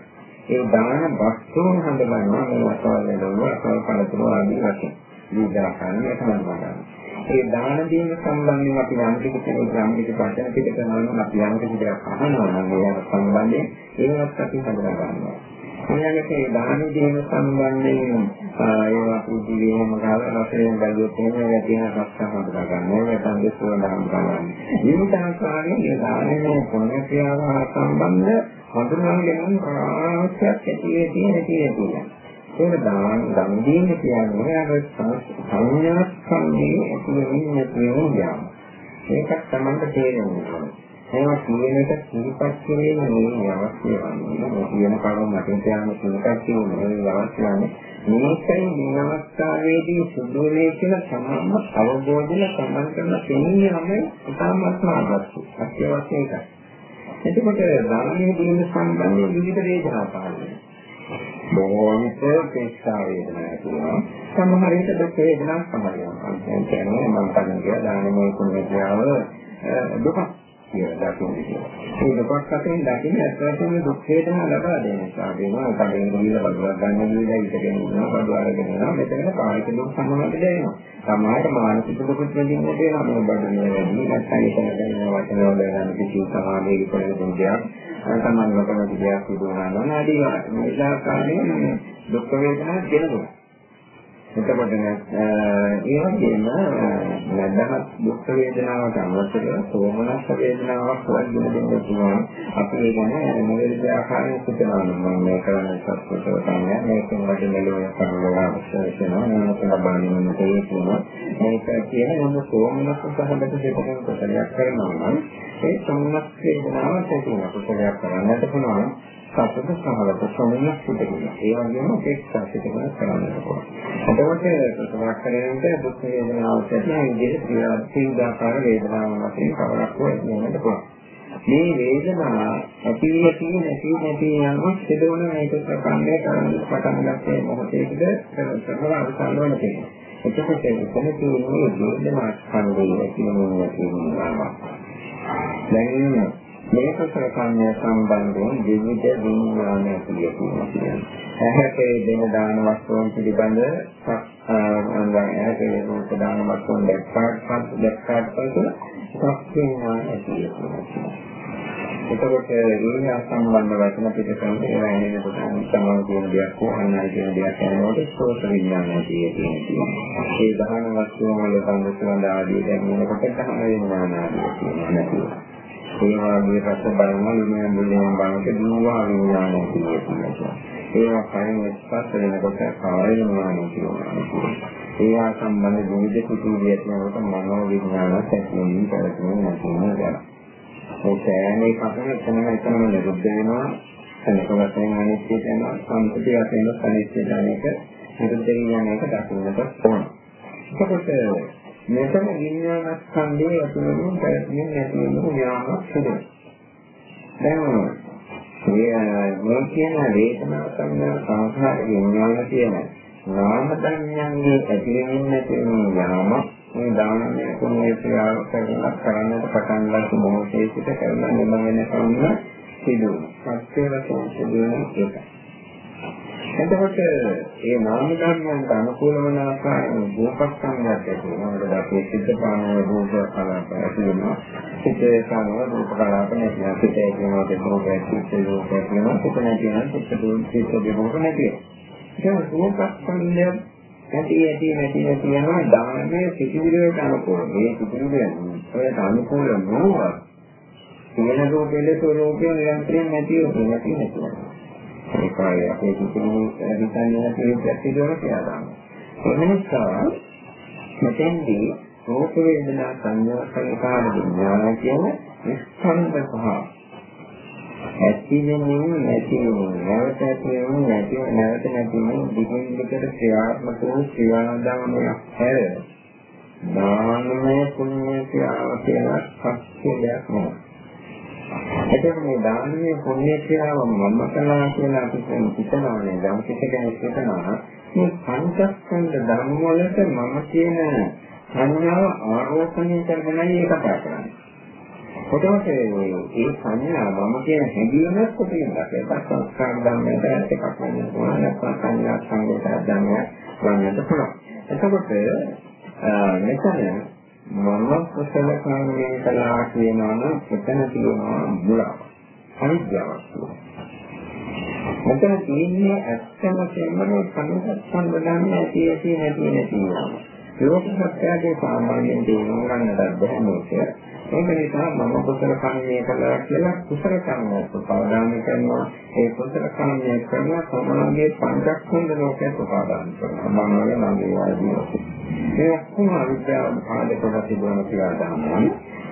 ඒ දාන වස්තුන් හඳුනගන්නවා මේ අසවල් වල අසවල් පළතුරු ආදී වශයෙන්. දීදාකන්නේ හඳුනගන්නවා. ඒ දාන දීම සම්බන්ධයෙන් අපි යම් කිසි කෙනෙක් යම් කිසි වචන පිට කරනවා නම් අපි යම් කිසි දෙයක් අහනවා නම් ඒ සම්බන්ධයෙන් ඒවත් අපි හඳුනා ගන්නවා. ඊළඟට ඒ දාන දීම සම්බන්ධයෙන් ඒවා පුදුලියම ගාලා රසයෙන් බැලුවොත් එහෙම ඒ තියෙන රස හඳුනා ගන්න. ඒක තමයි සුවඳ හඳුනා ගන්න. ඊමතාවකාරී මේ දානයේ පුණ්‍ය ක්‍රියාව සම්බන්ධ හඳුනා ගැනීම අවශ්‍යයක් ඇති වෙ තියෙන තියෙනවා. ඒක දාන දන් දීම කියන්නේ අර සංඥා සංදී ඇති වෙන්නේ නැතිවෙන්නේ. ඒකත් තමයි තේරෙන්නේ. ඒවා කියන එක සිහිපත් කිරීම නෙවෙයි අවශ්‍ය වන්නේ. මේ කියන කරුණ මතින් යාම සිහිපත් කිරීම නෙවෙයි අවශ්‍ය වන්නේ. මේකයි මේ අවස්ථාවේදී සිදුවේ කියන සමාන අවබෝධන සම්බන්ධ කරන තේනියම ඉතාමත්ම අවශ්‍යයි. අත්‍යවශ්‍ය එකයි. එතකොට ධර්මයේ දින සම්බන්ධයෙන් විවිධ වේදනා පහළ වෙනවා. බොහෝ විට පේක්ෂා වේදනා තියෙනවා. සමහර විට දුක් වේදනා වෙනවා. ඒ කියන්නේ මම කලින් දානමය කුණ්‍යාව දුක කියලා දකින්නේ. මේ දුකක් අතරින් දකින්න ඇත්තටම දුක් වේදනා ලබා දෙන නිසා වෙනවා. කඩෙන් ගිහිල්ලා බඩුවක් ගන්න ගිහිල්ලා ඉඳගෙන ඉන්නවා බඩු අරගෙන යනවා. මෙතන කායික දුක් සම්මත දැනෙනවා. සමහරට මානසික දුක් වෙනින්න දෙනවා. මේ බඩු නේ වැඩි. නැත්නම් එතන දැනෙන වචන වල ගන්න කිසි සමාධියක කරන දෙයක්. තමයි වකම දෙයක් සිදුවනවා. නෝනාදී මේ ආකාරයෙන් දුක් වේදනා දෙනවා. එතකොට ඒ වගේම නැදහත් දුක් වේදනාවට අමතරව සෝමනස්ස වේදනාවක් වගේ දෙන්න පුළුවන්. අපි ඒ ගැන මොලේ ආකාරයෙන් හිතනවා නම් මේ කරන සත්‍යතව තමයි මේකෙන් වගේ මෙලොව කරනවා අවශ්‍ය වෙනවා. මේක ලබන්නේ තේරෙනවා. මේක කියන මොන සෝමනස්ස සහගත දෙකකින් කොටලයක් කරනවා නම් ඒ සෝමනස්ස වේදනාව තියෙන කොටලයක් කරන්නට පුළුවන්. සතුට සහගත සමනක් පිටකෙන. ඒ වගේම උපේක්ෂා පිටකෙන කරන්න පුළුවන්. එතකොට ප්‍රසවාස කරනකොට දුක් වේදනාව ඇතිවෙන විදිහට ක්‍රියාත්මක වේදනාවක් වශයෙන් කවරක් හෝ එන්නට පුළුවන්. මේ වේදනාව ඇති නැති නැති නැති යනවා සිදුවන මේක ප්‍රකම්පය කරන්න පටන් ගත්තේ මොහොතේකද සරල අවසන් වෙන කෙනෙක්. එතකොට එතන තියෙන්නේ වේදනා ස්කන්ධය කියනවා කියනවා. දැන් මේක ප්‍රකම්පය සම්බන්ධයෙන් විවිධ විඥාන කියනවා. ඇහැට දෙන දාන වස්තුන් පිළිබඳ අංගයන් ඇහැට දෙන දාන වස්තුන් දැක්කාට දැක්කාට පස්සේ සක්විඥාන ඇති වෙනවා. එතකොට විඤ්ඤා සම්බන්ධ වචන පිටකම් ඒවා එනකොට සමාන කියන දෙයක් හෝ අනයි කියන දෙයක් යනකොට සෝත විඥානය තියෙනවා. ඒ දහන වස්තුන් වල සංගතන ආදී දැනෙනකොට දහන විඥාන ආදී තියෙනවා. ඒ වගේ රස බලන ලුණියන් බුලියන් බලනකොට දුවා විඥානය තියෙනවා. ඒවා කයින් ස්පර්ශ වෙනකොට කාය විඥානය කියනවා. ඒවා සම්බන්ධ විවිධ කුතුහලයක් වෙනකොට මනෝ විඥානයක් ඇති වෙනින් කරගෙන නැතිව යනවා. ඒ සෑමේ කතන එතනම එතනම නිරුද්ධ වෙනවා. අනික වශයෙන් අනිත්‍ය වෙනවා. සම්පති වශයෙන් අනිත්‍ය ධානයක නිරුද්ධ වෙන එක දකින්නට ඕන. එතකොට මෙතන විඤ්ඤාණස්කන්ධයේ අතුරුමින් පැවැත්මෙන් නැති වෙන යාමක් සිදුවේ. දැන් මේ කියන වේදනා සංඥා සංඛාර විඥාන කියන නාම ධර්මයන්ගේ ඇතිවෙමින් නැති වෙන යාමක් මේ දානමය කුණේ ක්‍රියාව කරලා කරන්නට පටන් ගන්න මොහොතේ සිට කරන නිම වෙන කවුන සිදු වෙනවා. සත්‍ය වශයෙන් සිදු වෙන එක. එතකොට මේ නාම ධර්මයන්ට අනුකූල වන ආකාරයෙන් රූපස්කන්ධයක් ඇති වෙනවා. මොකද අපේ සිත් පානව රූප කලාප ඇති වෙනවා. සිතේ පානව රූප කලාප නැති වෙනවා. සිතේ කියනවා රූපය සිත් රූපය කියනවා. සිත නැති වෙනවා. සිත් රූප සිත් රූප නැති වෙනවා. ඒක රූපස්කන්ධය ඇති ඇති නැති නැති යනවා දානමය සිතිවිලට අනුකූල මේ සිතිවිලෙන් ඔයට අනුකූල නොවුව කියන රූපෙල ස්වરૂපය නිරන්තරයෙන් නැති වෙන්නේ නැති නැතුව ඒකයි අපේ සිතිවිලි හිතන්නේ නැති ප්‍රතිදෝර කියලා දානවා ඒ නිසා මෙතෙන්දී රූප වේදනා සංඥා සංකාර විඥාන කියන ස්කන්ධ පහ ඇති වෙනින් නැති වෙනින් නැවත ඇති වෙනින් නැති නැවත නැති වෙනින් දිගින් දිගට ක්‍රියාත්මක වූ ක්‍රියාදාමයක් හැර දානමය පුණ්‍ය ක්‍රියාව කියලා සත්‍යයක් නෑ. එතකොට මේ දානමය පුණ්‍ය ක්‍රියාව මම කළා කියලා අපි හිතනවා නේද? අපි කෙනෙක් හිතනවා මේ පංචස්කන්ධ ධර්ම වලට මම කියන සංඥාව ආරෝපණය කරගෙනයි ඒක කතා කරන්නේ. එතකොට ඒ සංඥා මම කියන හැඟීමක් කොටින්ද ඒක සංස්කාර ධර්මයට එකක් වෙන්න ඕන නැත්නම් සංඥා සංගත ධර්මයක් වන්නත් පුළුවන්. එතකොට මෙතන මම කුසල කර්මයේ කළා කියනවා නම් එතන තියෙනවා මුලාව. අනිත්‍යාවක්. මෙතන තියෙන්නේ ඇත්තම කියන්නේ සංස්කාර ධර්මය ඇති ඇති නැති නැති වෙනවා. ලෝක සත්‍යයේ සාමාන්‍යයෙන් තේරුම් ගන්නට බැහැ මේක. ඒක නිසා මම කුසල කර්මය කළා කියලා කුසල කර්මයක් උපාදාන කරනවා. ඒ කුසල කර්මය කරන සමානයේ පංචස්කන්ධ ලෝකයට උපාදාන කරනවා. මම වගේ මගේ ආදී. ඒ ඔක්කොම අවිද්‍යාව පාදක කොට තිබුණා කියලා දානවා.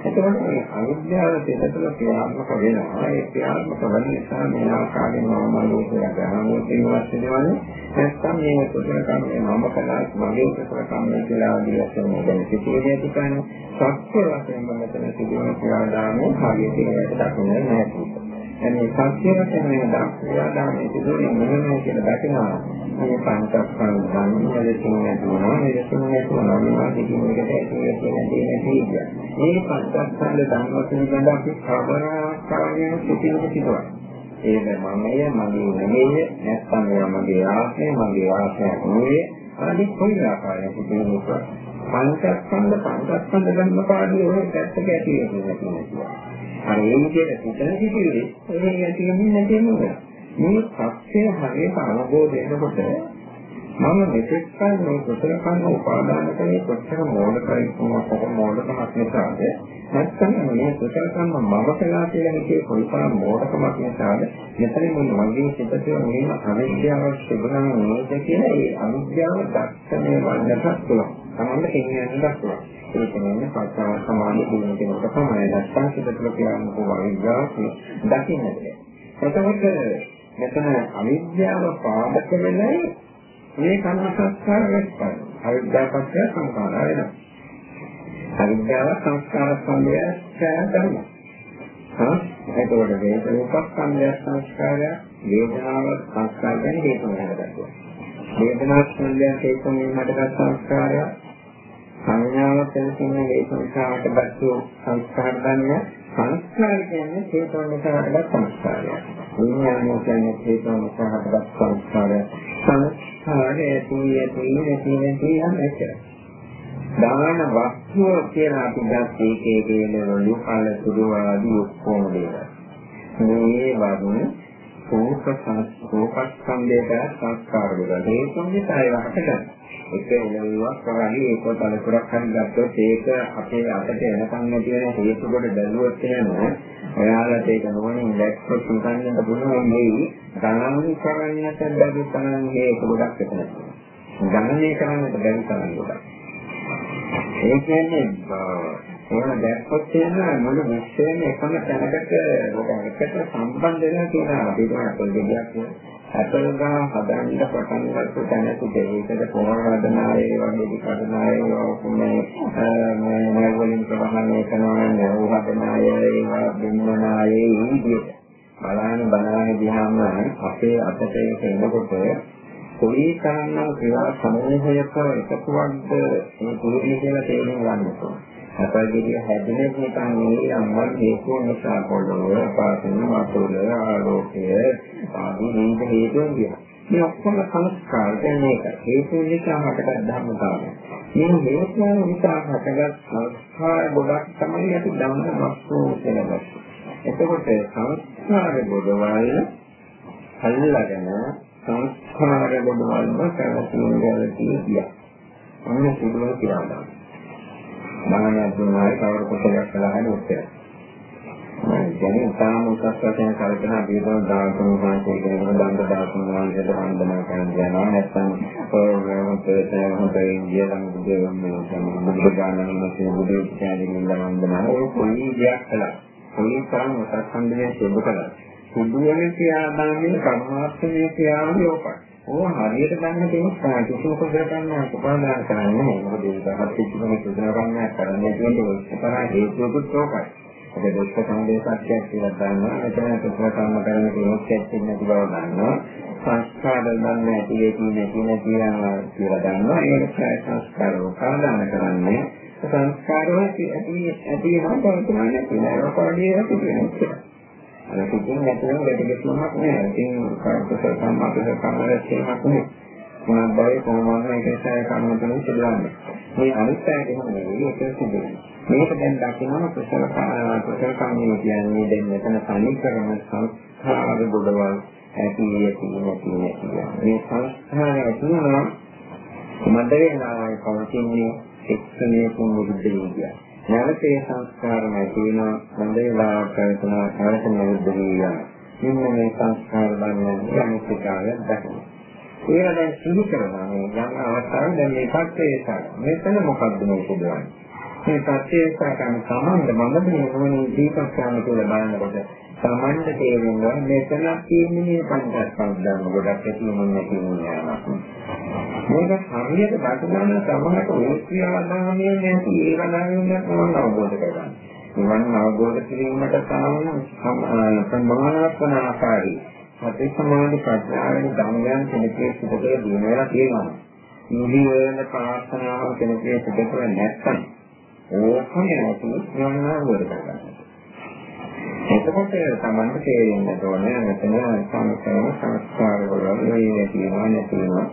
එතකොට මේ අවිද්‍යාව දෙකතුල ක්‍රියාත්මක වෙනවා. ඒ ක්‍රියාත්මක වෙන නිසා මේ ආකාරයෙන් මම ලෝකය ගන්නවා කියනවා සිදුවන්නේ. නැත්නම් මේ කුසල කර්මය මම කළා මගේ කුසල කර්මය කියලා ආදී වශයෙන් දැන් සිටියේ තිබෙන සත්‍ය වශයෙන් මෙතන සිදුවන ක්‍රියාදාමය හරියට ඒකට දක්වන්නේ නැහැ. එන්නේ සත්‍ය වශයෙන් මේ ක්‍රියාදාමයේ සිදුවන මොනවද කියලා දකිනවා. මේ පංචස්කන්ධ ධර්මවල තියෙන තුනම මෙලෙසින් නැතුනවා මේවා දෙකින් එකට ඇතුලේ තියෙන දේ නැති කිය. මේ පංචස්කන්ධ ධර්ම පිළිබඳ අපි කවදාකවත් සිතිවිලි සිදුවන. ඒක මමය මගේ නෙමෙයි නැත්නම් ඒවා මගේ ආත්මය මගේ ආත්මයක් නෙවෙයි අනිත් කොයි ආකාරයක තිබුණොත් පංචස්කන්ධ පංචස්කන්ධ ධර්ම පාඩියේ ඔය පැත්තක ඇති වෙනවා කියනවා. අර ඒ විදිහට හිතන සිටියේ ඒ ඇති වෙන්නේ නැති වෙනවා. මේ සත්‍ය හරියට අවබෝධ වෙනකොට මම මෙතෙක් කල මේ කුසල කර්ම උපාදාන කරේ කොච්චර මෝඩකමක් මෝඩකමක් නිසාද? නැත්නම් මේ කුසල කර්ම මම කළා කියලා හිතේ කොයිතරම් මෝඩකමක් නිසාද? මෙතන මේ මගේ සිතේ මේම අවිද්‍යාවක් තිබුණා නේද කියලා ඒ අවිද්‍යාව දක්ෂණය වන්නට පුළුවන්. තමයි කියන්නේ දක්වනවා ඒ කියන්නේ පස්සාව සමාධි දිනන කෙනෙකුට තමයි නැත්නම් සිත තුළ කියන්නේ අවිද්‍යාවක් දකින්නද එතකොට මෙතන අවිද්‍යාව පාදක වෙලයි මේ කර්ම සංස්කාර වෙස්පයි. අවිද්‍යාවපත්‍ය සංකාරය වෙනවා. අවිද්‍යාව සංස්කාර සංයය ධර්ම. එතකොට මේ රූපස්කන්ධය සංස්කාරය වේදනාව සංස්කාරයෙන් හේතු වෙනවා. වේදනා ස්කන්ධයෙන් හේතු වෙනකට සංස්කාරය සංඥාව කියන හේතු නිසාට බස්සු සංස්කාර ගන්න සංස්කාර කියන්නේ හේතු නිසාට සංස්කාරය. විඥානය කියන්නේ හේතු නිසාට සංස්කාරය. සංස්කාරය තියෙන්නේ තියෙන්නේ තියෙන්නේ එච්චරයි. දාන වස්තුව කියලා අපි ගත්තේ ඒකේ දේවලු කල සුදු ආදී ඔක්කොම දේවල්. මේ වගේ රූප සංස්කෝපස්කන්ධයට සංස්කාර වල හේතුන් නිසා ඒවට ගන්න. එක එළවුවක් කරන්නේ ඒක තලකුරක් හරි ගත්තොත් ඒක අපේ අතට එනකන් නැති වෙන හේතු කොට බැලුවොත් එහෙම ඔයාලට ඒක නෝනින් දැක්කොත් හිතන්නට පුළුවන් මේ ගණන් කරන්නට බැරි තරම් හේතු ගොඩක් එතන. ගණනය කරන්නට බැරි තරම් ගොඩක්. ඒ කියන්නේ එහෙම දැක්කොත් එහෙම මුළු විශ්වයම එකම තැනකට එකට සම්බන්ධ වෙනවා කියනවා. අපි කියන අපේ දෙයක් නේ. අපල ගහ හදන්න පටන් ගත්ත තැනක දෙයකට පොරවදනායේ වගේ විකරණායේ ඔකුනේ මේ වලින් ප්‍රබහනය කරනවා නෝ හදනායේ ඒවා බින්නනායේ ඒ විදිහට බලන්න බලන්න දිහාම අපේ අතට ඒක එනකොට කොයි තරම්නම් ක්‍රියා සමූහයක එකතුවක්ද මේ කුරුණි කියලා තේරුම් ගන්න ඕනේ. අපගේ හැදෙන්නේ නිකන් නෙවෙයි අම්මා හේතු නිසා පොළොව, පාතන, වතුර, ආලෝකය ආදී විවිධ හේතුන් කියන. මේ ඔක්කොම සංස්කාර කියන්නේ ඒක. හේතු නිසා හටගත් ධර්මතාවය. මේ හේතු නිසා හටගත් සංස්කාර ගොඩක් තමයි අපි ධම්ම වස්තු කියලා එතකොට සංස්කාර ගොඩවල් අල්ලගෙන සංස්කාර ගොඩවල්ම පැවතුම් ගැලපී ගියා. අන්න සිදුව කියලා ගන්න. මනෝඥාන දුන්නායි කවර කුසලයක් කළා හරි උත්තරය. දැන් තාම උසස් වශයෙන් කල්පනා බීජව දාතුන් වාසේ කියන දණ්ඩ දාතුන් වාසයට වන්දනා කරන යනවා නැත්නම් පොරොන්තේ හොතේ ඉන්දියානු දෙවියන් මේ සම්බුද්ධ ඥානන මේ බුදු ඥානින් වන්දනා ඒ කොයි දෙයක් කළා. කොයි තරම් උසස් සම්බන්ධයෙන් සිදු කළා. සිදුවෙන ක්‍රියාදාමයේ කර්මාර්ථයේ ක්‍රියාව යොපක්. ඕව හරියට ගන්න තියෙන කිසිම කුසල ගන්න උපාදාන කරන්නේ නැහැ. මොකද ඒක හත් කිසිම කුසල ගන්න කරන්නේ කියන්නේ උපකාර හේතුකුත් ඕකයි. ඒක දුක්ඛ සංදේශයක් කියලා ගන්නවා. එතන කුසල කර්ම කරන කෙනෙක් ඇත්තෙන්නේ නැති බව ගන්නවා. සංස්කාර ගන්න ඇති ඇති නැති නැති කියලා ගන්නවා. ඒක සංස්කාර උපාදාන කරන්නේ සංස්කාරවල ඇති ඇති වෙනවා තමයි නැති නේද? ඒක පරිදි ඇති වෙනවා. අර පිටින් නැතුව වැඩිගෙතුමක් නෑ. ඉතින් කාර්යසල් සම්මාදක කමරේකමක් නෑ. මොනක් බයි කොහොමද ඒකේ කර්ම තුන සිදුවන්නේ. මේ අනිත්‍යය එහෙම නෙවෙයි ඒක සිදුවෙන්නේ. මේක දැන් දකින්න කුසල කුසල කම්මිය කියන්නේ දැන් මෙතන සමීකරණ සංස්කාර ගොඩවල් ඇති ඇති නැති නැති. මේ සංස්කාර ඇතිවෙනවා මඩ වේලාවයි පවතින්නේ එක්සනේ කුමුරුද්ද විදියට. නැවතේ සංස්කාර නැති වෙනවා. හොඳ වෙලාවක් කරනවා නැවත නිරුද්ධ වෙනවා මෙන්න මේ සංස්කාර බන්නේ අනිත්‍යතාවය දකින්න ඒවා දැන් සිහි කරනවා මේ යම් අවස්ථාවක් දැන් මේ පත්‍යේසා මෙතන මොකද්ද මේ පුදුවන්නේ මේ පත්‍යේසා කරන සමන්ද මම මේ මොනේ දීපක් ගන්න කියලා බලනකොට සමන්ද තේරෙනවා මෙතන තියෙන්නේ මේ පංචස්කන්ධ ගොඩක් ඇති මොන්නේ තියෙනවා මේක හරියට දකින්න සමහරට ඕස්ත්‍රියාදාමයේ නැති ඒ වදාගෙන නම් අවබෝධ කරගන්න. නිවන් අවබෝධ කිරීමට සාම සම්මානවත් වන ආකාරي. සති සමාධි ප්‍රඥාවෙන් ධම්මයන් කෙනෙකුගේ සිතේ දින වෙලා තියෙනවා. නිවි වෙන ප්‍රාර්ථනාව කෙනෙකුගේ සිතේ නැත්නම් ඕකම නැති නිවන් අවබෝධ කරගන්න. එතකොට තමයි තේරෙන්න ඕනේ මෙතන සංස්කාර සංස්කාර වල මේ තියෙනවා නැතිනවා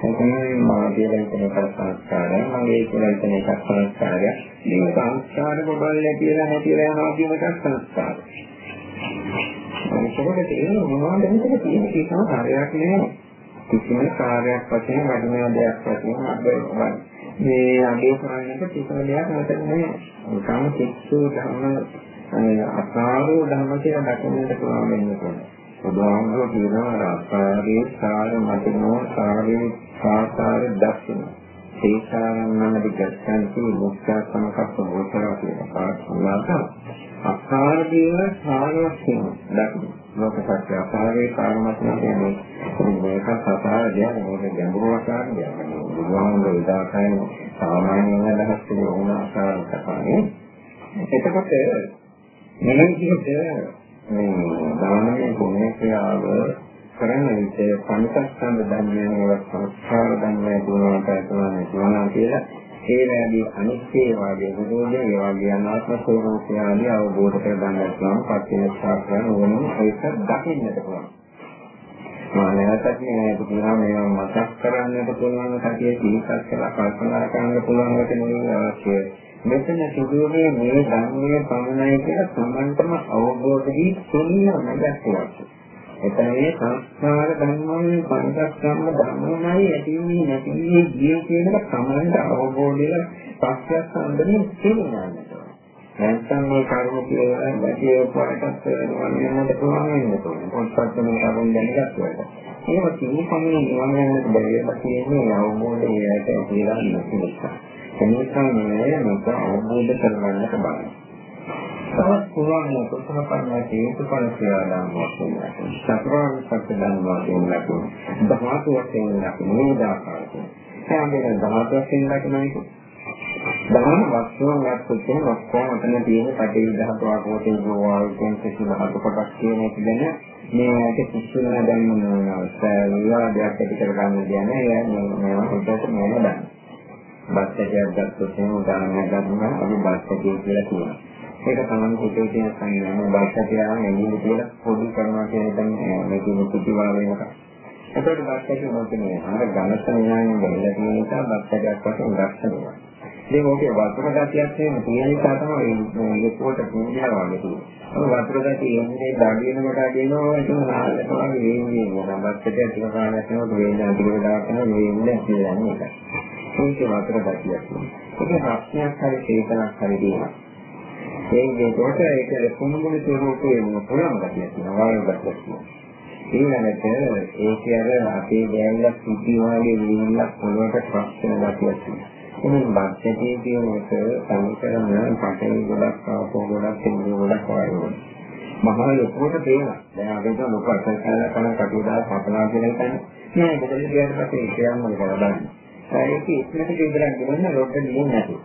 එතනයි මා කියලා හිතන එක සංස්කාරය, මගේ කියලා හිතන එක සංස්කාරය. මේ සංස්කාර කොබල්ල කියලා නැතිලා යනවා කියන එක සංස්කාරය. ඒකකට ඒ මොනවද මෙතන තියෙන කිසිම කාර්යයක් නෑ. කිසිම කාර්යයක් වශයෙන් වැඩිම දෙයක් වශයෙන් අපේ මේ අගේ කරන්නට කිසිම දෙයක් නැතර නෑ. ඒකම සික්ෂු ධර්ම අසාරෝ ධර්ම කියලා දකින්නට පුළුවන් වෙන්නේ. බුදුහාමුදුරුවෝ කියනවා අසාරේ සාර මතනෝ සාරේ සාකාර දක්ෂින. ඒකාරණන විගස්සන්ති මුක්ඛ සංකප්ප මොතරා කියන පාඩුවාක අකාරදීව සාරවත්ින් දක්වන ලෝක සත්‍ය අකාරේ කාරණාත්මක කියන්නේ? මේක සතර දෙයක්. මේක ගැඹුරු ආකාරයක් බුදුහාමුදුරුවෝ උදාකයන් සාමාන්‍යයෙන් අදහස් කරන ඕන ආකාරයක් තමයි. එතකොට මේ විදිහට මේ දානමය ගුණ ක්‍රියාව කරන විට පංචස්කන්ධ ධර්මයන් වල සංස්කාර ධර්මයන් දුරවට ඇතුළත් වෙනවා කියලා ඒ වගේ අනිත්‍ය වාගේ බුදුදේ ඒ වගේ අනාත්ම ස්වરૂපය ආදී අවබෝධ කර ගන්නට පුළුවන් පස්සේ ශාස්ත්‍රයන් ඕනම ඒක දකින්නට පුළුවන්. මානවකත් මේ පුදුමා මේවා මතක් කරන්නට පුළුවන් කතිය තීසක් කරලා කල්පනා කරන්න පුළුවන් වෙන්නේ අවශ්‍යයි. මෙතන සිදුවේ මේ ධර්මයේ පමණයි කියලා සම්මන්තම අවබෝධ වී තුනියම දැක්කවා. එතන මේ සංස්කාර ධර්මයේ පංචස්කන්ධ ධර්මමයි ඇතිවී නැතිවී ගිය කියන එක සමානට අවබෝධය පස්සක් සම්බන්ධයෙන් තේරුම්ගන්නට. නැත්නම් මේ කර්ම කියලා වැඩි උපයටත් වෙනවන්නට පුළුවන් වෙනවා. පොත්පත් වලින් කරුණ දැනගත්තා. ඒක කිසිම නිවන් යන්නට බැහැ කියන්නේ අවබෝධයයට කියලා නෙවෙයි. එනිසා මේ මොකද අවබෝධ කරගන්නට බලන්න. තවත් පුළුවන් කුසල කර්මයේ හේතුඵල කියලා දානවා. සතරාන් සත්‍ය දානවා කියනවා. ධාතු වශයෙන් ලක්ෂණ නේදාකාරයි. හැමදේම ධාතු වශයෙන් ලක්ෂණයි. දහන වස්තුන් ගත්තොත් එහෙනම් ඔක්කොම අතන තියෙන පඩේ ධාතු ආකෝතේ ගෝවාල්කෙන් කිසි ධාතු කොටස් කියන එක ගැන මේකට කිසිම දැනුම නැහැ. විවාදයක් ඇති කරගන්න දෙයක් නැහැ. මේවා හොඳට මම දන්නවා. බස්සකයක් ගත්තොත් එහෙනම් උදාහරණයක් ගන්නවා අපි බස්සකේ කියලා කියනවා. ඒක තමයි හිතේ තියෙන සංඥා බස්සකයා නෙමෙයි කියලා පොඩි කරනවා කියන එක මේ කියන ප්‍රතිවාද වෙනක. ඒකට බස්සකේ මොකදනේ අර ඝනස ඥානයෙන් බැලලා තියෙන නිසා බස්සකයක් වශයෙන් දක්ෂනවා. ඉතින් ඕකේ වතුර ගැටියක් තියෙන තියෙන නිසා තමයි මේ පොට පුංජිලා වගේ තියෙන්නේ. ඒ වතුර ගැටිය එන්නේ දඩියන කොට අදිනවා ඒක නාලට වගේ වෙන්නේ. මොකද බස්සකේ ටික කාලයක් යනකොට වේදනාව ටික වෙලාවක් යනවා වෙන්නේ කියලා නේද? ඒකේ වතුර ගැටියක් තියෙනවා. ඒක රස්නයක් හරි තේකනක් හරි දෙනවා. ඒ විදිහට ඒක කුමුණු ස්වරූපයේ වෙන පුළුවන් ගැටියක් තියෙනවා. වායු ගැටියක් තියෙනවා. ඊළඟට ඒක අර අපේ ගෑල්ලක් සිටි වගේ වීල්ලක් පොළොවට ප්‍රශ්න ගැටියක් තියෙනවා. එනම් බක්කේ කියන එක සමකරන පටේ ගොඩක් ආපෝ ගොඩක් සිංහ ගොඩක් වගේ මහා ලොකුවට පේනවා. දැන් අපිට ලොකු අසල්කල කරන කටුදාස් පතලා කියන එක නෑ. මොකද කියන පස්සේ ඉතියම් වල කරලා ඒක ඉක්මනට විතරක් ගන්න රොඩ් දෙන්නේ නැති.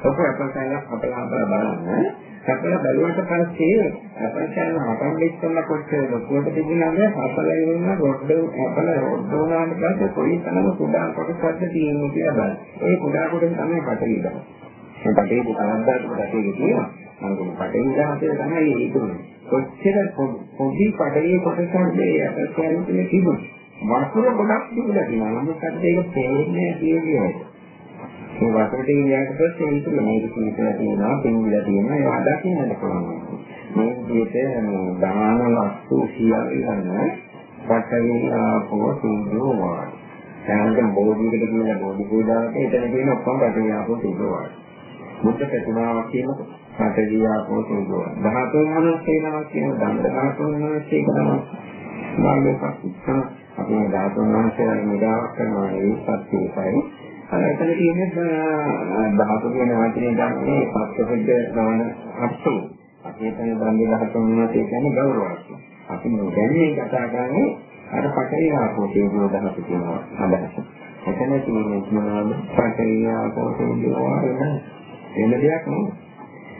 ඔක අපසාල අපලා බලන්න. අපලා බලුවට පස්සේ අපසාල හතන් දෙකම කොච්චර ලොකුවට තිබුණාද අපලා ඉන්න රොඩ් අපලා රොඩ් උනාට පස්සේ කොයි තරම් කුඩා කොටසක්ද තියෙන්නේ කියලා බලන්න. ඒ කුඩා කොටස තමයි පටලී ගන්න. මේ පටේ කලන්දාට පටේ තියෙනවා. මම පටේ ගහතේ තමයි ඒක. කොච්චර පොඩි පටේ කොටසක්ද ඒ අපසාල තිබුණේ. වතුර ගොඩක් තිබුණා කියනවා. නමුත් අපිට ඒක තේරෙන්නේ නැහැ මේ වතුරට ගියාට පස්සේ ඒක මේක කීතලා තියෙනවා, පින්විලා තියෙනවා, ඒක අදකින්නට පුළුවන්. මේ විදිහට මේ දාන වස්තු සියල්ලම පටවි ආපෝ තීජෝ වායි. දැන් බෝධියකට කියන බෝධි පූජාවට එතන තියෙන ඔක්කොම පටවි ආපෝ තීජෝ වායි. බුද්ධ ප්‍රතිමාවක් කියනකොට පටවි ආපෝ තීජෝ වායි. ධාතුන් වහන්සේ කියනවා කියන දණ්ඩ ධාතුන් වහන්සේ කියනවා. මාර්ගයක් අපේ ධාතුන් වහන්සේලා නිදාවක් කරනවා නෙවෙයි සත්‍යයයි. අර එතන තියෙන ධාතු කියන වචනේ ගන්නේ පස්සෙද ගමන අර්ථය. අපි එතන බන්දි ධාතුන් වහන්සේ කියන්නේ ගෞරවයක්. අපි දැන්නේ කතා කරන්නේ අර පටේ ආපෝ තේජෝ ධාතු කියනවා අදහස. එතන තියෙන්නේ මොනවද? පටේ ආපෝ තේජෝ වගේ වෙන දෙයක් නෙවෙයි.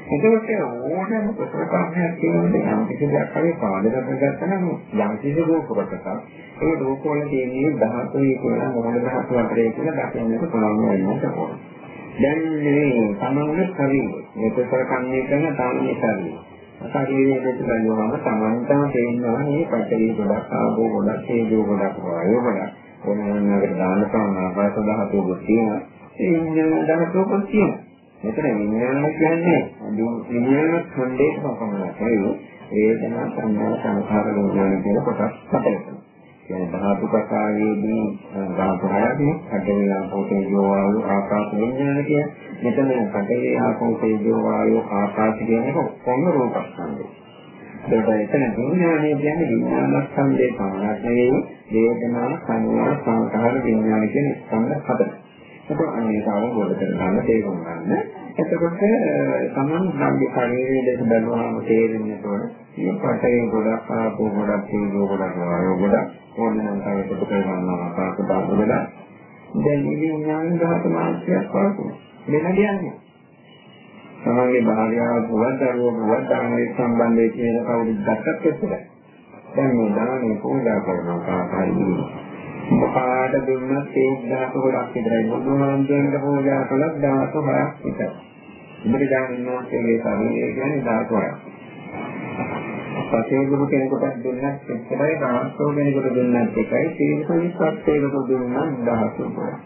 එතකොට ඕනෑම ප්‍රකාශනයක් තියෙනකොට යම් කිසි දෙයක් හරි පාදක කරගත්තා නම් යම් කිසි රූපකටක ඒ රූපවල තියෙන ධාතුයි කියලා මොකද ධාතු අතරේ කියලා දකින්නට පුළුවන් වෙනවට ඕන. දැන් මේ සමන්ව ශරීරය මේක කරකන්නේ කරන තාමනේ ශරීරය. ශරීරයේ දෙක බලනවාම සමන්තම තේින්නවා මේ පටවි ගොඩක් ආවෝ ගොඩක් හේජෝ ගොඩක් වායෝ ගොඩක් ඕනෑමකට දාන්න පුළුවන් ආකාශ ධාතුව තියෙනවා. ඒ ඉන්න ධාතුවක් තියෙනවා. මෙතන විඥාන කියන්නේ විඥාන ඛණ්ඩේ පපමණයි. වේදනා සංඥා සංඛාර විඥාන කියන කොටස් හතරක්. කියන්නේ ධාතු කතාවේදී ධාතු හයනේ කඩේ ආපෝතේ යෝවායු ආකාශ විඥාන කිය. මෙතන කඩේ ආපෝතේ යෝවායු ආකාශ කියන එක ඔක්කොම රූපස්කන්ධය. ඒකට එතන විඥානය කියන්නේ විඥානස්කන්ධේ පමණක් නෙවෙයි වේදනා සංඥා සංඛාර විඥාන කියන ස්කන්ධ හතරක්. ඒක අනේක අවබෝධ කරගන්න තේරුම් ගන්න. එතකොට තමන් ළඟේ ශරීරයේ දැක බලනවාම තේරෙන්නේ තෝර මේ පටේ ගොඩක් ආපෝ ගොඩක් තේජෝ ගොඩක් වායෝ ගොඩක් ඕනනම් තමයි කොට කරගන්නවා පාක දාන ගොඩක්. දැන් මේ විඥාන ධාතු මාත්‍යයක් පාසු වෙන කියන්නේ. තමන්ගේ භාර්යාව පුවත් දරුවෝ පුවත් දානයේ සම්බන්ධයේ කියන කවුරුත් දැක්කත් එච්චරයි. දැන් මේ දානේ පූජා කරනවා කාටයි. මොකාට දුන්නත් ඒ දහස ගොඩක් විතරයි. බුදුහාමුදුරන්ට පූජා කළත් දහස හයක් විතරයි. බුදුරජාණන් වහන්සේගේ ශරීරය කියන්නේ දහස හයක්. පසේ ගුරු කෙනෙකුට දුන්නත් එච්චරයි, රාහසෝ කෙනෙකුට දුන්නත් එකයි, තීර්ථනිස්සත් කෙනෙකුට දුන්නත් දහස උපරයි.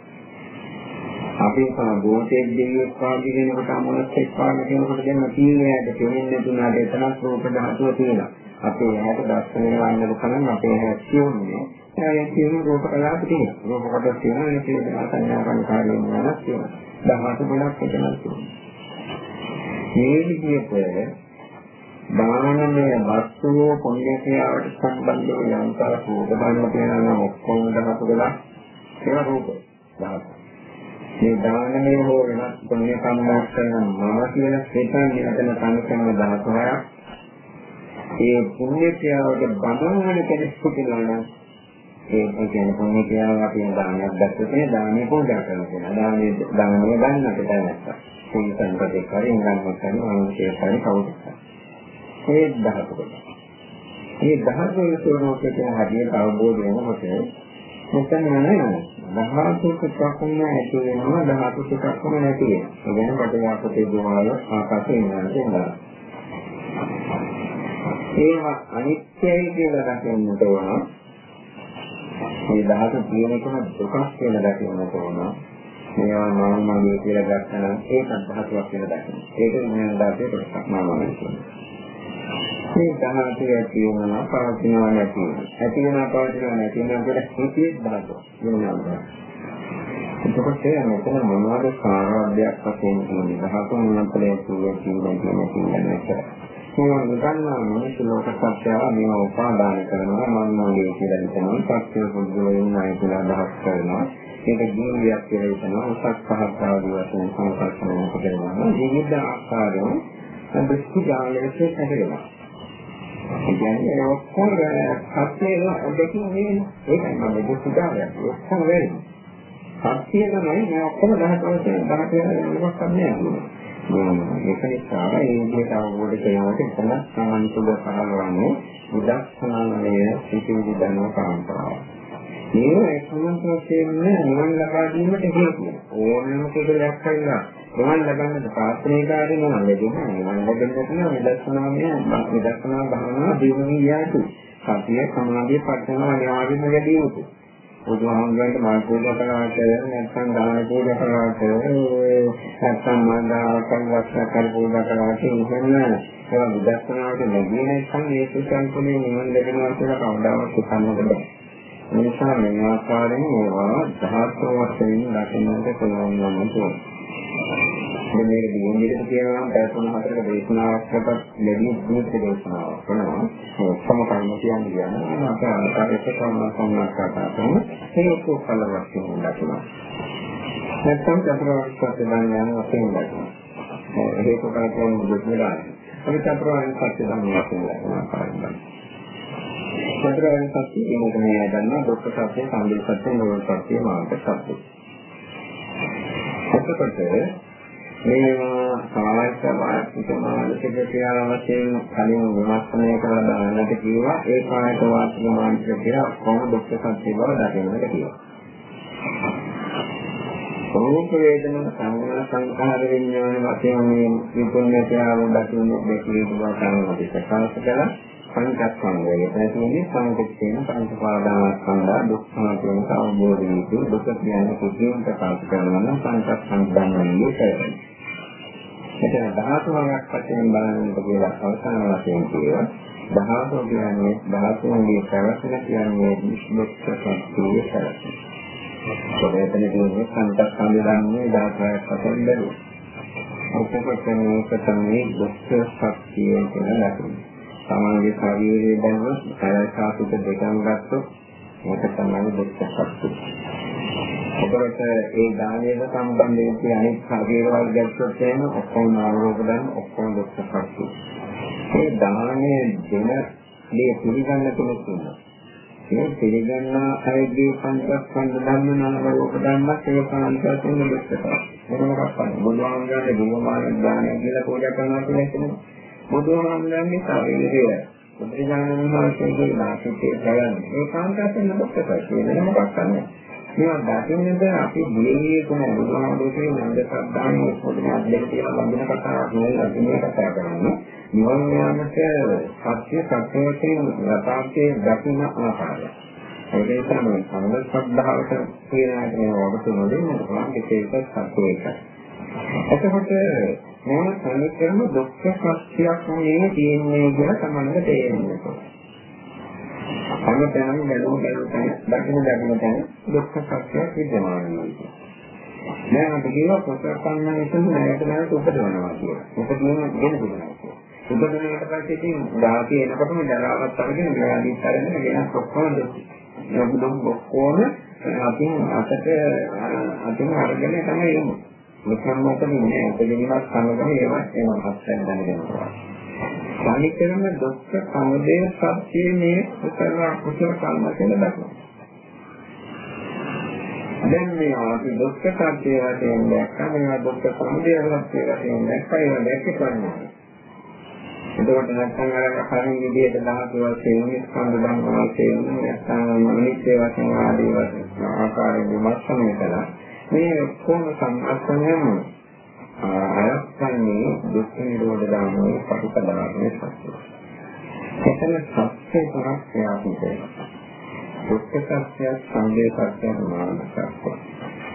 අපි සම්බෝධියක් දෙවියෙක් වාගේ කෙනෙකුට අමනස් එක් වාගේ කෙනෙකුට දෙන්න තීනයට දෙන්නේ දුන්නාට එතනත් රූප ධාතුව තියෙනවා. අපේ ඇහැට දර්ශනය වන්නද කලින් අපේ ඇහැ කියුන්නේ. ඒ කියන රූප කලාප තියෙනවා. රූප කොටස් තියෙනවා ඒ කියන සංඥා කන්කාරයෙන් යනක් තියෙනවා. ධාතු ගොඩක් එතනක් තියෙනවා. මේ විදිහට දානමය වස්තුව පුණ්‍යක්‍රියාවට සම්බන්ධ වෙන අන්තර රූප බලන්න තියෙනවා ඔක්කොම ධාතු ගොඩක් ඒවා රූප ධාතු මේ දානමය හෝ වෙනස් පුණ්‍ය කම්මයක් කරන මම කියන හිතන්නේ අතන සංකල්ප 16ක්. ඒ පුණ්‍ය ක්‍රියාවට බඳවන කෙනෙක් සිටිනවා නම් ඒ කියන්නේ පුණ්‍ය ක්‍රියාව අපි දානයක් දැක්කේ දානේ පූජා කරනවා. දානේ දානේ ගන්නට දැනගත්තා. මේ සංකල්පේ කරින් ගන්නත් කරනවා අනුශේෂ කරි කවුද. ඒ දහසකට. මේ දහසේ ස්වરૂපයෙන් හරියට අවබෝධ වෙනකොට මෙතන නෑ ධාතු සුඛක්ම ඇති වෙනවා ධාතු සුඛක්ම නැති වෙනවා. ඒ කියන්නේ පටවියාපතේ දෝමවල ආකාශේ ඉන්නට එනවා. ඒවා අනිත්‍යයි කියලා දකින්නට ඕන. මේ ධාතු තියෙන එකම දුකක් කියලා දකින්නට ඕන. මේවා මම මගේ කියලා ගන්න ඒකත් ධාතුවක් කියලා දකින්න. ඒක විඥාන ධාතුවේ කොටසක් මම කියන්නේ. මේ ධාතු ඇති වෙනවා පවතිනවා නැති වෙනවා. ඇති වෙනවා පවතිනවා නැති වෙනවා කියලා හිතේ ධාතු වෙනවා. එතකොට මෙතන මොනවද සාරවත්යක් වශයෙන් කියන්නේ ධාතු මොනතරේ කියන්නේ කියන කියන්නේ කියලා. මේ නිකන්නා මිනිස් ලෝක සත්‍යය මේ උපාදාන කරනවා මම මගේ කියලා හිතනවා සත්‍ය පුද්ගලයන් නැහැ කියලා අදහස් කරනවා ඒක ජීවියක් කියලා හිතනවා උසස් පහක් ආදී වශයෙන් සංකල්පන කරනවා විවිධ ආකාරයෙන් දෘෂ්ටි ජාලයේ හැදෙනවා කියන්නේ ඔක්කොම සත්‍යය දෙකින් නෙවෙයි. ඒකයි මම දෙක සුදායක්. ඔක්කොම වෙන්නේ. සත්‍යය තමයි මේ ඔක්කොම දහකවසේ දහක වෙනවක් නැහැ. ඒක නිසා ඒ විදිහට අවබෝධ කරගන්නට එතන සාමාන්‍යතුල පහළවන්නේ විදර්ශනාමය සිටිවිදි ධර්ම පරම්පරාව. මේ සම්මත වශයෙන් නිවන් ලබා ගැනීමට හේතුව. ඕනම කෙනෙක් කරලා නිවන් ලබන්නට ප්‍රාර්ථනාකාරී නම් ලැබෙන්නේ නිවන් ලැබෙන්න තියෙන විදර්ශනාමය විදර්ශනා භාවනාව දිනුනේ යතු. සතිය සමාධිය ප්‍රඥාව අනිවාර්යයෙන්ම වැඩි යුතුයි. බුදුහාමුදුරන්ට මල් පූජා කරාට නැත්නම් දාන පූජා කරාට නැත්නම් මන්දාකම් වස්ත්‍ර කර පූජා කරාට එහෙම ඒවා විදර්ශනාවට ලැබෙන්නේ නැත්නම් මේ සුසංකුලේ නිවන් ලැබෙනවා කියලා කවදාවත් හිතන්නට බෑ. ඒ නිසා මේ ආකාරයෙන් ඒවා ධාතු වශයෙන් දකින්නට පුළුවන් වෙනවා. දැන් මේක දිගින් දිගට කියනවා පැය තුන හතරක දේශනාවක්කට ලැබී දුක් දේශනාවක් වෙනවා. ඔක්කොම කර්ම කියන්නේ කියන්නේ අපේ අන්තරයට කර්ම සම්මාසකතා කරන හේතු ඵල වශයෙන් දකිනවා. නැත්නම් චතුරාර්ය සත්‍ය ඥාන වශයෙන් දකිනවා. හේතු ඵල කියන්නේ දුක් නේද? අපි චතුරාර්ය සත්‍ය ඥාන වශයෙන් දකිනවා කාරණා. චතුරාර්ය සත්‍ය කියන්නේ මේ දන්නා දුක්ඛ සත්‍ය, සම්බුද්ධ සත්‍ය, නිරෝධ සත්‍ය, මාර්ග සත්‍ය. එතකොට මේවා සමාජ මානසික මානසික ක්‍රියා වශයෙන් කලින් විමර්ශනය කරලා බලන්නට කිව්වා ඒ කායක වාචික මානසික ක්‍රියා කොහොමද දුක්ඛ සත්‍ය බව දකින්නට කිව්වා. රූප වේදනා සංඥා සංකාර විඥාන වශයෙන් මේ විපුණ්‍ය ක්‍රියාව දකින්න දෙකේ බව තමයි ප්‍රකාශ කළා. පංචස්කන්ධය. එතනදී සංකේතයෙන් පංචපාදානස්කන්ධ දුක්ඛ කියන අවබෝධ වීතු දුක කියන්නේ කුසියෙන් ප්‍රකාශ කරනවා නම් පංචස්කන්ධ ධර්මයේ කරන්නේ. මෙතන ධාතු වර්ගයක් වශයෙන් බලන්නට කියලා අවසාන වශයෙන් කියනවා. ධාතු කියන්නේ ධාතුන්ගේ ප්‍රවසන කියන්නේ නිශ්චිත සත්‍යයේ සරසන. ඒකෙන් කියන්නේ සංකප්පන්ද ධර්මයේ ධාතුවක් වශයෙන් බැලුවා. ඔක්කොම මේක තමයි දුක්ඛ සත්‍යය කියලා ලකුණු. සමාජයේ ශරීරයේ දැනුම කායසාසිත දෙකම ගත්තොත් මේක තමයි දුක්ඛ සත්‍යය. එතකොට ඒ දානයේ සම්බන්ධ වෙච්ච අනිත් ශරීර වල ගැටුත් එහෙම ඔක්කොම ආරෝප ගන්න ඔක්කොම දුක්ඛ සත්‍යය. ඒ දානයේ දෙන දේ පිළිගන්න තුනක් ඒ පිළිගන්නා අයගේ පංචස්කන්ධ ධර්ම නාම රූප ධර්ම ඒ කාන්තයෙන් දුක්ඛ සත්‍යය. වෙන මොකක්ද බුදුහාමුදුරන්ගේ දුර්මාන ඥානය කියලා පූජා කරනවා කියලා කියන්නේ බුදුහාමුදුරන්ගේ ශරීරය බුදුරජාණන් වහන්සේගේ නාසිකේ බලන්නේ. ඒ කාන්තාවෙන් නබත්තයි වෙන මොකක්ද නැහැ මේවා දකින්නද අපි දෙවියෙ කොහොම බුදුහාමුදුරේ නන්ද සද්ධාන්නේ පොඩි අධ්‍යයනය කියලා වඳින කතාවක් නෙවෙයි අපි මේ කතා කරන්නේ. නිවන් යාමට සත්‍ය සත්‍ය වශයෙන් යථාර්ථයේ දකින්න ආකාරය. ඒ නිසා මේ සංග ශ්‍රද්ධාවට කියන මේ වගතු නොදෙන්න පුළුවන් ඒක සත්‍ය එකයි. එතකොට මොන සමීකරණ දුක්ඛ සත්‍යයක් නෙවෙයි තියෙන්නේ කියලා තමයි තේරෙන්නේ. හැමතැනම බැලුව බැලුව තැන දකින්න දකින්න තැන දුක්ඛ සත්‍යයක් විද්‍යමාන වෙනවා. දැන් අපි කියනවා ප්‍රසන්න නිසා නැවත නැවත උපදවනවා කියලා. උපදින වෙන දුන්නා. උපදිනකට පස්සේ ඉතින් ධාතිය එනකොටම දරාවත් අරගෙන ගාලිත් අරගෙන වෙනස් ඔක්කොම දුක් ඔක්කොම අපි අතට අතින් අරගෙන තමයි එන්නේ. මෙතන මොකද ඉන්නේ උපදිනවත් සමගම ඒවා එනවා හස්සෙන් දැනගෙනවා. සානිකරම දුක්ඛ සමුදය සත්‍යයේ මේ උසල කුසල කර්ම කියලා දක්වනවා. දැන් මේ අපි දුක්ඛ සත්‍ය වශයෙන් දැක්කම මේවා දුක්ඛ සමුදය සත්‍ය වශයෙන් දැක්කම ඒවා දැක්කන්නේ. එතකොට නැත්නම් අර කලින් විදිහට ධාතු වශයෙන් ස්කන්ධ ධර්ම වශයෙන් නැත්නම් අනිත්‍ය වශයෙන් ආදී වශයෙන් ආකාරයෙන් විමර්ශනය කළා. මේ කොහොම සම්පූර්ණයෙන්ම අයස්කන්නේ දුක්ඛ නිරෝධ ධර්මයේ ප්‍රතිපදාවේ සත්‍යය. එතන සත්‍ය තුනක් ක්‍රියාත්මක වෙනවා. දුක්ඛ සත්‍ය, සංදේ සත්‍ය, මාන සත්‍ය.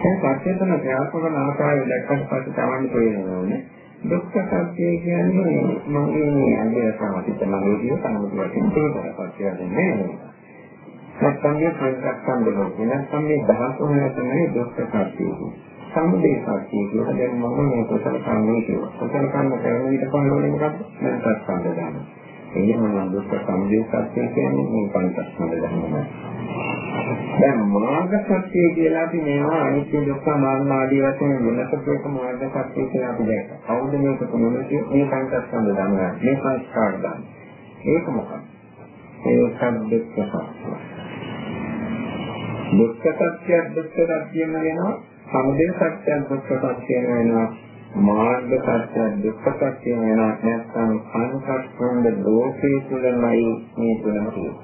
මේ සත්‍ය තුන ක්‍රියාත්මක වන ආකාරය දැක්කට පස්සේ තමයි තේරෙන්නේ. දුක්ඛ සත්‍ය කියන්නේ මගේ මේ අnder සමතිත මගේ කියන සම්මුති වශයෙන් තේරෙන සත්‍යයක් නෙමෙයි. නැත්නම් මේ පංචස්කන්ධ ලෝකේ නැත්නම් මේ දහතුන තමයි දුක්ඛ සත්‍ය කියන්නේ. සමුදේ සත්‍ය කියලා දැන් මම මේ කුසල කර්මයේ කියනවා. කුසල කර්ම කරන විට කොහොමද මොකක්ද? මනසස්කන්ධ දාන. එහෙම නම් දුක්ඛ සමුදය සත්‍ය කියන්නේ මේ පංචස්කන්ධ ධර්මයි. දැන් මාර්ග සත්‍ය කියලා අපි මේවා අනිත්‍ය දුක්ඛ අනාත්ම ආදී වශයෙන් වෙනසක මාර්ග සත්‍ය කියලා අපි දැක්කා. කවුද මේක කොහොමද මේ පංචස්කන්ධ ධර්ම මේ සංස්කාර ධර්ම. ඒක මොකක්ද? ඒ සම්දුක්ඛ සත්‍ය. දුක්ඛ සත්‍ය දුක්ඛ සත්‍යම වෙනවා සමුදය සත්‍යයන් දුක්ඛ සත්‍යයන් වෙනවා. මාර්ග සත්‍ය දුක්ඛ සත්‍ය වෙනවා. නැත්නම් සංකප්පංග ලෝකේ තුලමයි මේ තුනම තියෙන්නේ.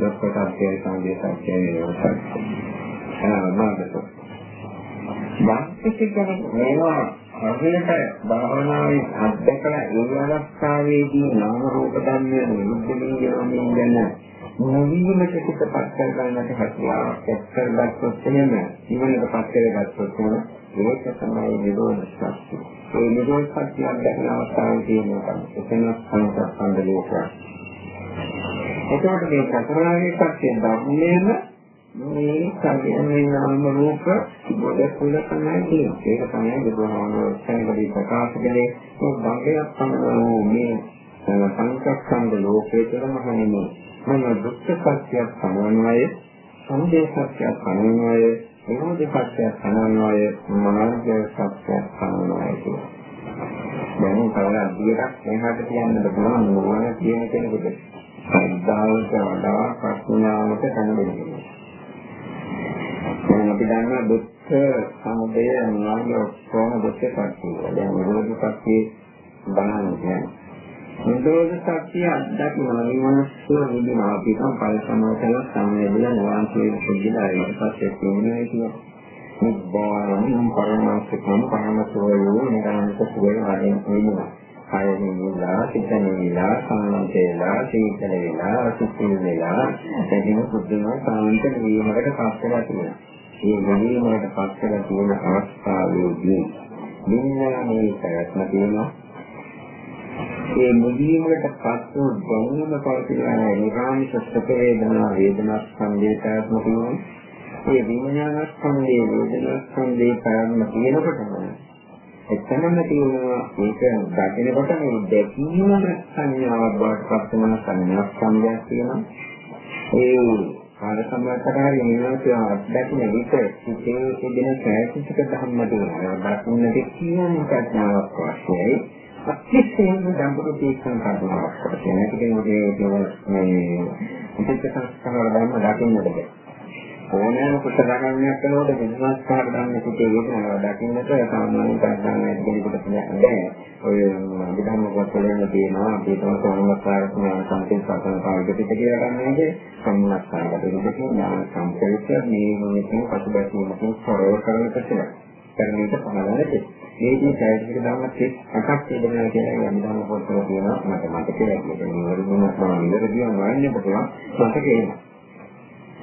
දුක්ඛ සත්‍ය සමුදය සත්‍ය වෙනවා සත්‍ය ආ මාර්ග සත්‍ය වාස්තිකකම මේවා හරියට භාවනාවේ අත්දැකලා ඒ අවස්ථාවේදී නාම රූප ධර්මයේ නිරුද්ධ වෙනවා ගැන නොවීමට පිටපත් කර ගන්නට හැකියාවක් එක්කරගත්තොත් එහෙම ඉවනට පත් කරගත්තොත් එහෙම ඒක තමයි නිරෝධ සත්‍ය. ඒ නිරෝධ සත්‍ය අධ්‍යයන අවස්ථාවේ තියෙන එක. එතන සංසස්කන්ධ ලෝකයක්. එතකොට මේ චතුරාර්ය සත්‍ය ධර්මයේම මේ සංයමයේ නාම රූප බොද කුල තමයි තියෙන්නේ. ඒක තමයි බුදුහාමුදුරුවෝ සංගදී ප්‍රකාශ කළේ මේ භංගයක් තමයි මේ සංසස්කන්ධ ලෝකයේ තුළම හැමෝම මම දුක්ඛ සත්‍යයක් සමන්වය, සමුදය සත්‍යයක් සමන්වය, නිරෝධ සත්‍යයක් සමන්වය, මාර්ග සත්‍යයක් සමන්වය කියලා. දැන් තවද අදියටක් එහාට කියන්න පුළුවන් මොන කියන කෙනෙකුට ශ්‍රද්ධාවට වඩා ප්‍රඥාවට කනබෙන්නේ. දැන් අපි දන්නවා දුක්ඛ සමුදය මාර්ග ඔක්කොම දුක්ඛ සත්‍යය. දැන් නිරෝධ සත්‍යය බලන්නේ නිරෝධ සත්‍ය අත්දැකීම විමනස්ස නිදිනා පිටම් පරිසමතල සම්මේලන වාන්සේ සිද්ධා ඊට පස්සේ කියන්නේ කියන නිබ්බාන පරමාර්ථකම් පරමසෝයෝ නිරන්තර සුවේ වලින් කියනවා. කය නිවිලා, සිත නිවිලා, සම්මතේලා, සීතල වෙලා, අසුචි වෙලා, එදින සුද්ධම සාන්ත නිවීමකට පස්සලා තියෙනවා. මේ නිවීමකට පස්සලා තියෙන අවස්ථාවේදී විඥානයේ ප්‍රයත්න තියෙනවා ඒ මුදීමකට පස්සෝ දැනීම පවතින නිරාමිෂ සුඛ වේදනා වේදනා ස්කන්ධය ප්‍රයත්න තියෙනවා. ඒ විඥාන ස්කන්ධයේ වේදනා ස්කන්ධයේ ප්‍රයත්න තියෙනකොටම එතනම තියෙනවා ඒක දකිනකොට මේ දැකීම සංඥාවක් බවට පත් වෙන සංඥා ස්කන්ධයක් තියෙනවා. ඒ කාල සම්මතකාරී නිවනට අත්දැකීම විට සිතේ තිබෙන සෑහිතික ධර්ම තියෙනවා. දකින්නට කියන ප්‍රඥාවක් අවශ්‍යයි. අත්‍යවශ්‍යම ගැඹුරු තීක්ෂණ කරුණාවක් කරගෙන ඒකේ මේ මේ විශේෂ සංස්කාර ධර්ම දකින්නට බෑ. ඕනෑම කුසල ධර්මයක් කරනකොට විශ්වාස කාර ධර්ම සිටේ වේදනාව දකින්නට සාමාන්‍ය ප්‍රඥාවෙන් කෙනෙකුට බෑ. ඔය විධර්ම පොතවල තියෙනවා අපි තමයි සෝමනස්කාරක සංකේත සාසන පාවිච්චි කියලා ගන්නනේ සම්මස්කාරක දෙකකින් ඥාන සංකේත මේ මොනිටින් පසුබැසීමකින් සරව කරන ප්‍රශ්න. කරන්නට පහළට මේකේ සාහිත්‍යික ධර්ම 38ක් තිබෙනවා කියලා විධර්ම පොතවල තියෙනවා මට මතකයි ඒක නිවැරදිව මම නිවැරදිව වයින් පුළුවන් මතකේ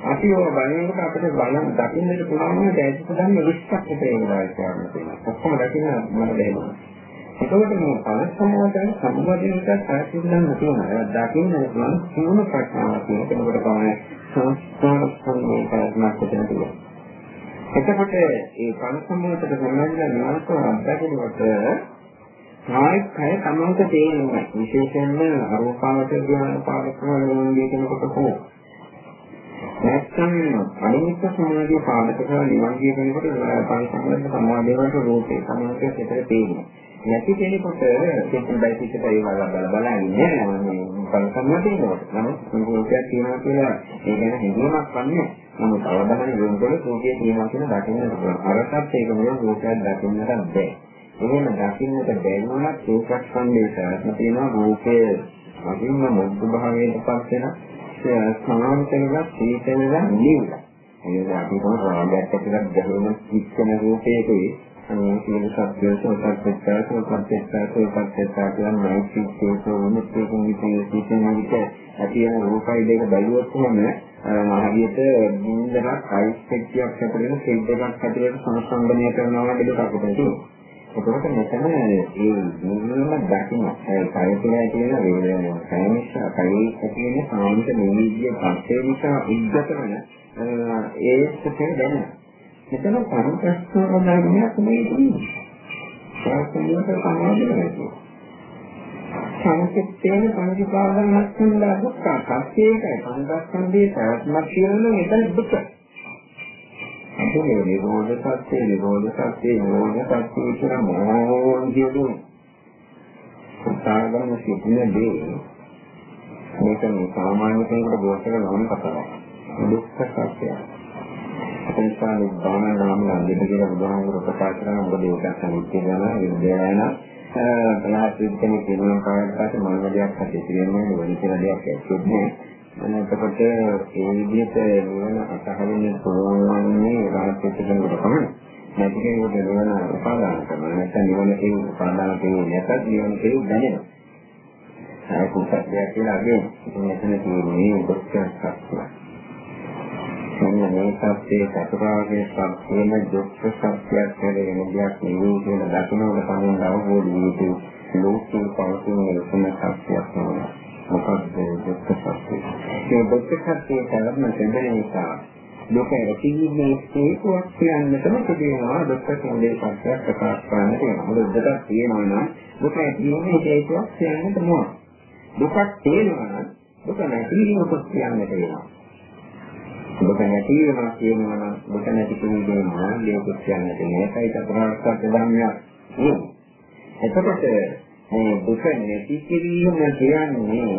අපි ඔය බලනකොට අපිට බලන් දකින්නට පුළුවන් දැයිත් ගන්න 20ක් විතර ඒ වෙලාවට තියෙනවා. ඔක්කොම දකින්න මම දෙන්නවා. එතකොට මේ පරස්පරයෙන් සම්බන්ධයට සාකච්ඡා කරනවා. ඒක දකින්න පුළුවන් සියුම් ප්‍රශ්නාවක් කියන කෙනෙකුට තමයි සංස්කාර සම්මේලනයක් තියෙනවා. එතකොට මේ පරස්පරයට සම්බන්ධ නිවාස අත්දැකීමකට කායික කය තමන්ට තේරෙනවා. විශේෂයෙන්ම අරූපාවචර ධ්‍යාන පාදකම වගේ කෙනෙකුට හෝ නැත්නම් අනිමිත් සමාධිය පාදක කරලා නිවන් ගිය කෙනෙකුට පරිසම්බන්ධ සමාධියකට රූපේ සමාධිය පිටට පේන්නේ. නැති කෙනෙකුට සිත්බයි සිත්බයි වල බල බල ඉන්නේ මේ පරිසම්බන්ධයනොත්. නමුත් රූපයක් තියෙනවා කියලා ඒ ගැන හිතීමක් වන්නේ. නමුත් අවධානය යොමු කරලා රූපය තියෙනවා කියන දකින්න පුළුවන්. අරකට ඒක මොන රූපයක් දකින්නට බැහැ. එහෙම දකින්නට බැරි වුණත් රූපක් සංදේශයක් තියෙනවා රූපයේ අදින්ම මුද්ද භාවයට පත් වෙනවා. සමාන්තරව සීතලව නිවිලා. ඒක අපි කොහොමද රාගයක් ඇතුළත් ගැහෙන කිච්චන රූපයකේ අනේ සියලු සත්‍යය සෝතප්පච්චා සෝතප්පච්චා සෝතප්පච්චා කියන නෛතික හේතු වුණත් විදිහේ සිටින විට ඇති වෙන රූපයි දෙක බැලුවොත් එහෙම හරියට බින්දරක් අයිස් පෙට්ටියක් ඇතුළේ ෂෙඩ් එකක් ඇතුළේ සංසන්දනය කරනවා වගේ දෙයක් අපිට තියෙනවා. එතකොට මෙතන ඒ නිවීම දකින්න ඒ කය කියලා කියන වේදනාව කයනිසා කයේ ඇති වෙන සාමිත නිවිදිය පස්සේ නිසා ඉද්දත වෙන ඒ සුඛය දැනෙන. මෙතන පරමපස්තව ධර්මයක් නෙවෙයි. සාසනික සමාධිය සංකේතයෙන් පංචපාදන ලක්ෂණ දුක්ඛ සත්‍යයකයි පංචස්කන්ධයේ ප්‍රවත්මක් කියන මෙතන දුක. අපි මේ නිරෝධ සත්‍ය නිරෝධ සත්‍ය නිරෝධ සත්‍ය කියන මොහොන් කියදුන සාගම සිටින දේ. මේක මේ සාමාන්‍ය කෙනෙකුට ගෝචර නොවන කතාවක්. දුක්ඛ සත්‍යය. එනිසා නිබ්බාන නාම නන්දිත කියලා බුදුහාමුදුරුවෝ ප්‍රකාශ කරන මොකද ඒක සමිතිය යන විද්‍යාවන බලහත් විද්‍යාවේ කියන කාර්යයට මම දෙයක් හදේ කියන්නේ වෙන කියලා දෙයක් ඇත්තේ එතකොට ඒ විදිහට නිවන අතහරින්න පුළුවන් මේ රහත් කෙනෙකුට පමණයි. නැති කෙනෙකුට නිවන උපාදාන කරනවා. නැත්නම් නිවන කියන උපාදාන කියන්නේ නැත්නම් නිවන කියන දැනෙනවා. ඒක උත්සාහයක් කියලා අගේ මෙතන තියෙන්නේ දුක්ඛ සත්‍යය. මෙන්න මේ සත්‍යයේ චතුරාර්ය සත්‍යයම දුක්ඛ සත්‍යයක් කියලා වෙන දෙයක් නෙවෙයි කියලා දකිනකොට තමයි අවබෝධ වෙන්නේ. ලෝකේ පවතින එකම සත්‍යයක් නෙවෙයි. මොකක්ද දුක්ඛ සත්‍යය. මේ දුක්ඛ සත්‍යය කරන දෙන්න නිසා දුක ඇතිවීමේ හේතුවක් කියන්නටම තිබෙනවා දුක්ඛ සමුදය සත්‍යයක් ප්‍රකාශ කරන්න තියෙනවා. මොකද දුක තියෙනවා නම් දුක ඇතිවීමේ හේතුවක් කියන්නට ඕන. දුකක් තියෙනවා නම් දුක නැතිවීමකුත් කියන්නට වෙනවා. දුක නැතිවීම කියනවා නම් දුක නැති කිරීමේ මාර්ගයකුත් කියන්නට වෙනවා. ඒකයි චතුරාර්ය සත්‍ය ධර්මයක්. එතකොට මේ දුක නැති කිරීම කියන්නේ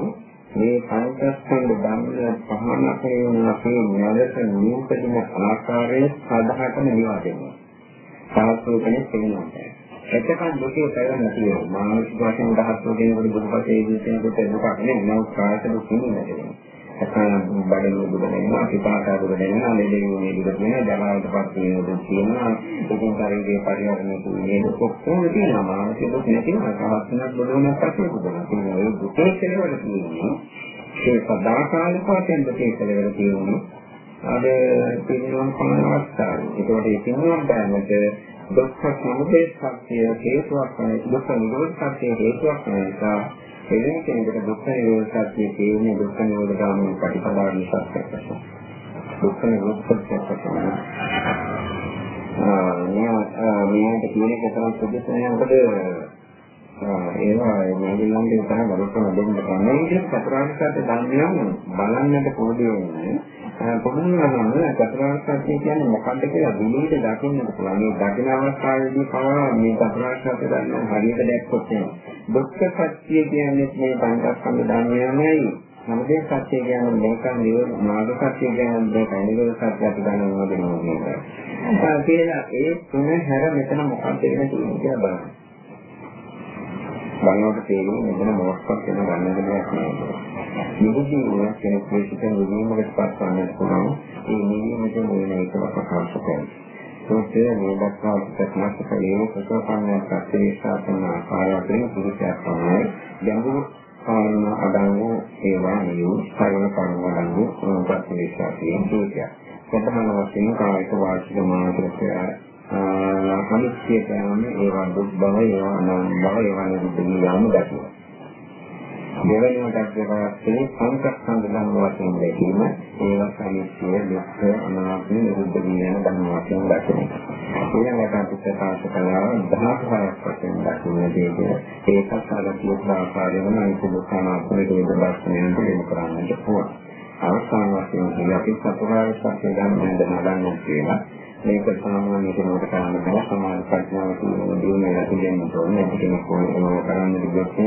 මේ පංචස්කන්ධ ධර්ම පහනක වෙන අපේ නැවත නියුපදින ආකාරයේ සාධාරණ නිවා දෙනවා. සාස්ත්‍රීය කෙනෙක් කියනවා. එතකන් දුකේ පැවැත්ම තියෙනවා. මානසික වශයෙන් දහස් වශයෙන් දුකපතේ ජීවිතේකට දුකක් නෙවෙයි. නමුත් කායික දුක නෙවෙයි. බඩේ දුක දැනෙනවා, පිපාසා දුක දැනෙනවා, ලෙඩේ දුක තියෙනවා, දමාවට පස්සේ වෙන දුක තියෙනවා, ඉතින් ශරීරයේ පරිහරණය කියන්නේ දුක ඔක්කොම තියෙනවා. මානසික දුක නැතිනම් අවස්ථනක් බොලවන්නත් පස්සේ දුක. ඒ දුකේ කෙලවර තියෙන්නේ ඒ සදාකාලික වශයෙන් දුකේ කෙලවර තියෙන්නේ අද පිළිවන් කරන අවස්ථාවේ. ඒකෝට ඒ පිළිවන් බෑමට දුක්ඛ සමුදය සත්‍ය හේතුවක් වෙන දුක්ඛ නිරෝධ සත්‍ය හේතුවක් වෙන නිසා එදින කෙනෙකුට දුක්ඛ නිරෝධ සත්‍ය කියන්නේ දුක්ඛ නිරෝධ ගාමී ප්‍රතිපදාව නිසා සත්‍යයි. දුක්ඛ නිරෝධ සත්‍ය තමයි. ආ මේ මේකට කියන එක තමයි සුදුසු නෑ මොකද ඒවා මේගොල්ලන්ගේ උතන වලට දෙන්න තමයි ඉතින් චතුරාර්ය සත්‍ය ධර්මයන් බලන්නට පොඩි වෙන්නේ කොහොමද චතුරාර්ය සත්‍ය කියන්නේ මොකක්ද කියලා විනිවිද දකින්නට පුළුවන් මේ දකින අවස්ථාවේදී පවා මේ චතුරාර්ය සත්‍ය ධර්මයන් හරියට දැක්කොත් දුක්ඛ සත්‍ය කියන්නේ මේ පංචස්කන්ධ ධර්මයමයි සමුදය සත්‍ය කියන්නේ මේකන් නිරෝධ මාර්ග සත්‍ය කියන්නේ මේකයි නිරෝධ සත්‍ය අපි ගන්න ඕනේ නේද? කියලා ඒ තුන හැර මෙතන මොකක්ද වෙන තියෙන්නේ කියලා බලන්න. බලනකොට තේරෙන්නේ මෙතන මොකක්වත් වෙන ගන්න දෙයක් නෑ. නිරුද්ධී වුණ කෙනෙක් විසින් නිවීමකට පත්වන්න පුළුවන්. ඒ නිවීමට වෙන එකම ප්‍රකාශ කරනවා. සෝතේ මේ දක්වා ප්‍රශ්නක් කලේ සසපන්න ප්‍රතිවිස්සා කරන ආකාරය අතරින් පුරුෂයක් තමයි ගැඹුරු කාරණ අඩංගු ඒවා නියු සරල කර්ම අඩංගු ප්‍රතිවිස්සා කියන සූත්‍රය. ප්‍රධාන වශයෙන් කායික වාචික මානසික අනිත්‍යය කියන්නේ ඒවා දුක් බව ඒවා අනාත්ම බව ඒවා නිරුද්ධ වීම දක්වනවා. දෙවෙනි දක්වන්නේ සංකප්පංග ධර්ම වශයෙන් දැකීම ඒවා අනිත්‍ය දුක්ඛ අනාත්ම නිරුද්ධ වීම ධර්ම වශයෙන් දැකීම. ඊළඟට අපි ප්‍රකාශ කළා දහසක් වශයෙන් දැකීමේදී ඒකත් අර කියන ආකාරයෙන්ම අනිත්‍ය දුක්ඛ අනාත්ම නිරුද්ධ දර්ශනයෙන් දෙන්න කරන්නට පුළුවන්. අවසාන වශයෙන් අපි සතරාර්ය සත්‍ය ධර්මයෙන් දැනගන්න කියලා මේක සාමාන්‍ය කෙනෙකුට කරන්න බෑ සමාන ප්‍රඥාව කියන දේ මේකට දෙන්න ඕනේ. ඒක කෙනෙක් ඕනේ කරන්න දෙයක්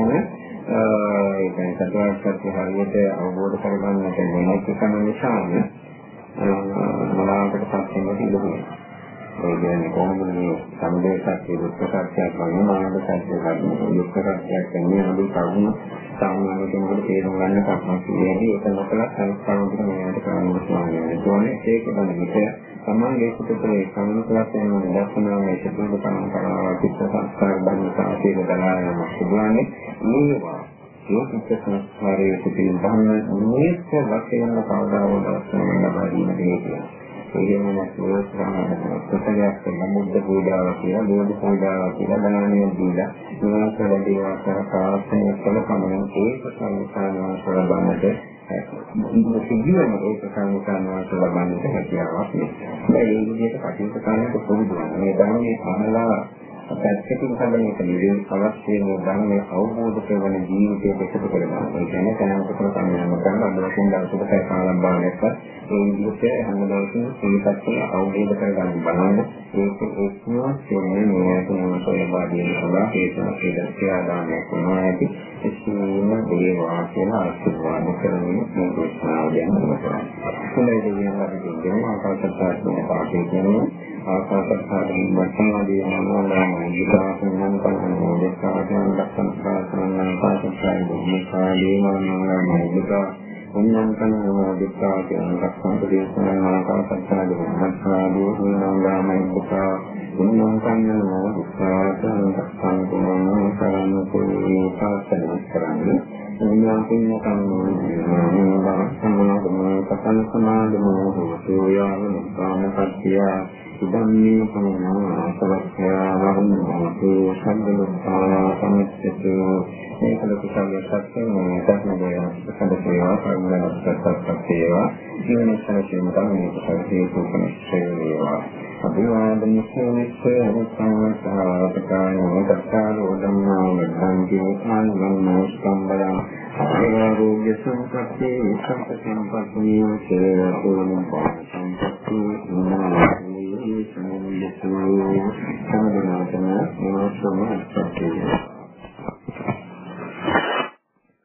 ඒ කියන්නේ සතරාර්ය සත්‍ය හරියට අවබෝධ කරගන්නට නොහැකි කම නිසාම මනාවකට පත් වෙන්න ඉඩ ඒ කියන්නේ කොහොමද මේ සම්දේ සත්‍ය දුක්ඛ සත්‍යයක් වගේ මානව සත්‍යයක් වගේ දුක්ඛ සත්‍යයක් කියන්නේ අඳු කරුණු සාමාන්‍ය කෙනෙකුට තේරුම් ගන්න කරුණක් කියන්නේ ඒක නොකල සංස්කාරවලට මේකට කරන්න පුළුවන්. ඒක තමයි සමාජයේ සිටේ සම්මුතියක් වෙන දර්ශනාවේ සිදුවන පරම්පරාව චිත්ත සංස්කාර බඳ සාහිත්‍ය දලායම සිදුවන්නේ මේවා යෝගික සංස්කාරයේ සිටින ධර්ම නියත වශයෙන් කවදාවත් දර්ශනය ලබා දීමට හේතුවක්. එහෙම නැත්නම් සත්‍යයක් සම්බුද්ධ පූජාව කියලා, බෝධි පූජාව කියලා දානය දීලා නිවාස වැඩිවා කර ප්‍රාර්ථනා කළ පමණින් ඒක සංස්කාරව ලබන්නට සිදුවන ඒක සංකල්පනාවට ලබන්නට හැකියාවක් නැහැ. ඒ විදිහට කටයුතු කරනකොට පුරුදු වෙනවා. මේ ධර්මයේ අහලා පැත්තකින් තමයි ඒක නිවීම අවශ්‍ය වෙන ධර්මයේ අවබෝධ කරගන්න ජීවිතයට එකතු කරගන්න. ඒ කියන්නේ තනකට සම්මාන කරන අදවසින් දවසකට කාලම් බලනකොට ඒ විදිහට හැම දවසම සීපත්ය අවබෝධ කරගන්න බලන්න. ඒක එක්කම කියන්නේ මේකට මොනවද බාදින සඳහා හේතුවක් කියලා ක්‍රියාදාමයක් වෙනවා ඇති. එසේම දේවා කියලා ආශිර්වාද කරමින් මේ දේශනාව යනවා. හොඳයි දෙවියන් අපි කියන්නේ ආකාශත්තාත්ම පාඨය කියන්නේ ආකාශත්තාත්ම වචනාදී අනුවම විකාශනයන් කරනවා දෙකාටම දක්වන ප්‍රාර්ථනා පාඨය මේ කාලේ මනෝමය විකා පුඤ්ඤන්තං නමෝදිතා කියන ලක්ෂණ දේශනා ආකාශත්තාදී මහත්කාදී හුනංගාමයි විකා පුඤ්ඤන්තං නමෝදිතා කියන ලක්ෂණ කුමන කරන්න කුලී පාඨය කරන්නේ පුඤ්ඤාපින්න කම්මෝ සම්මාදමෝ කතං සමාදමෝ හෝතු යාව නිකාම කත්තියා ඉදම්මේ පමණා සවක්ඛයා වහන්නතු සම්බුද්ධා සමිච්ඡතු මේකල කුසල සත්‍යම ධර්මදය සකල සේවා කර්මවල සත්‍යේවා ජීවන සැලසීම තමයි කුසල හේතු කෙනෙක් වේවා අභිවාදන සේවිස්ස අනුසංසාරකාරෝ දක්ඛාරෝ ධම්මා වද්ධන්ති ආනන්දෝ ස්කම්බලා ආරෝග්‍ය සම්පatti සම්පatti සේවතෝන සම්පatti සම්මානී සම්මත සම්මත සම්මත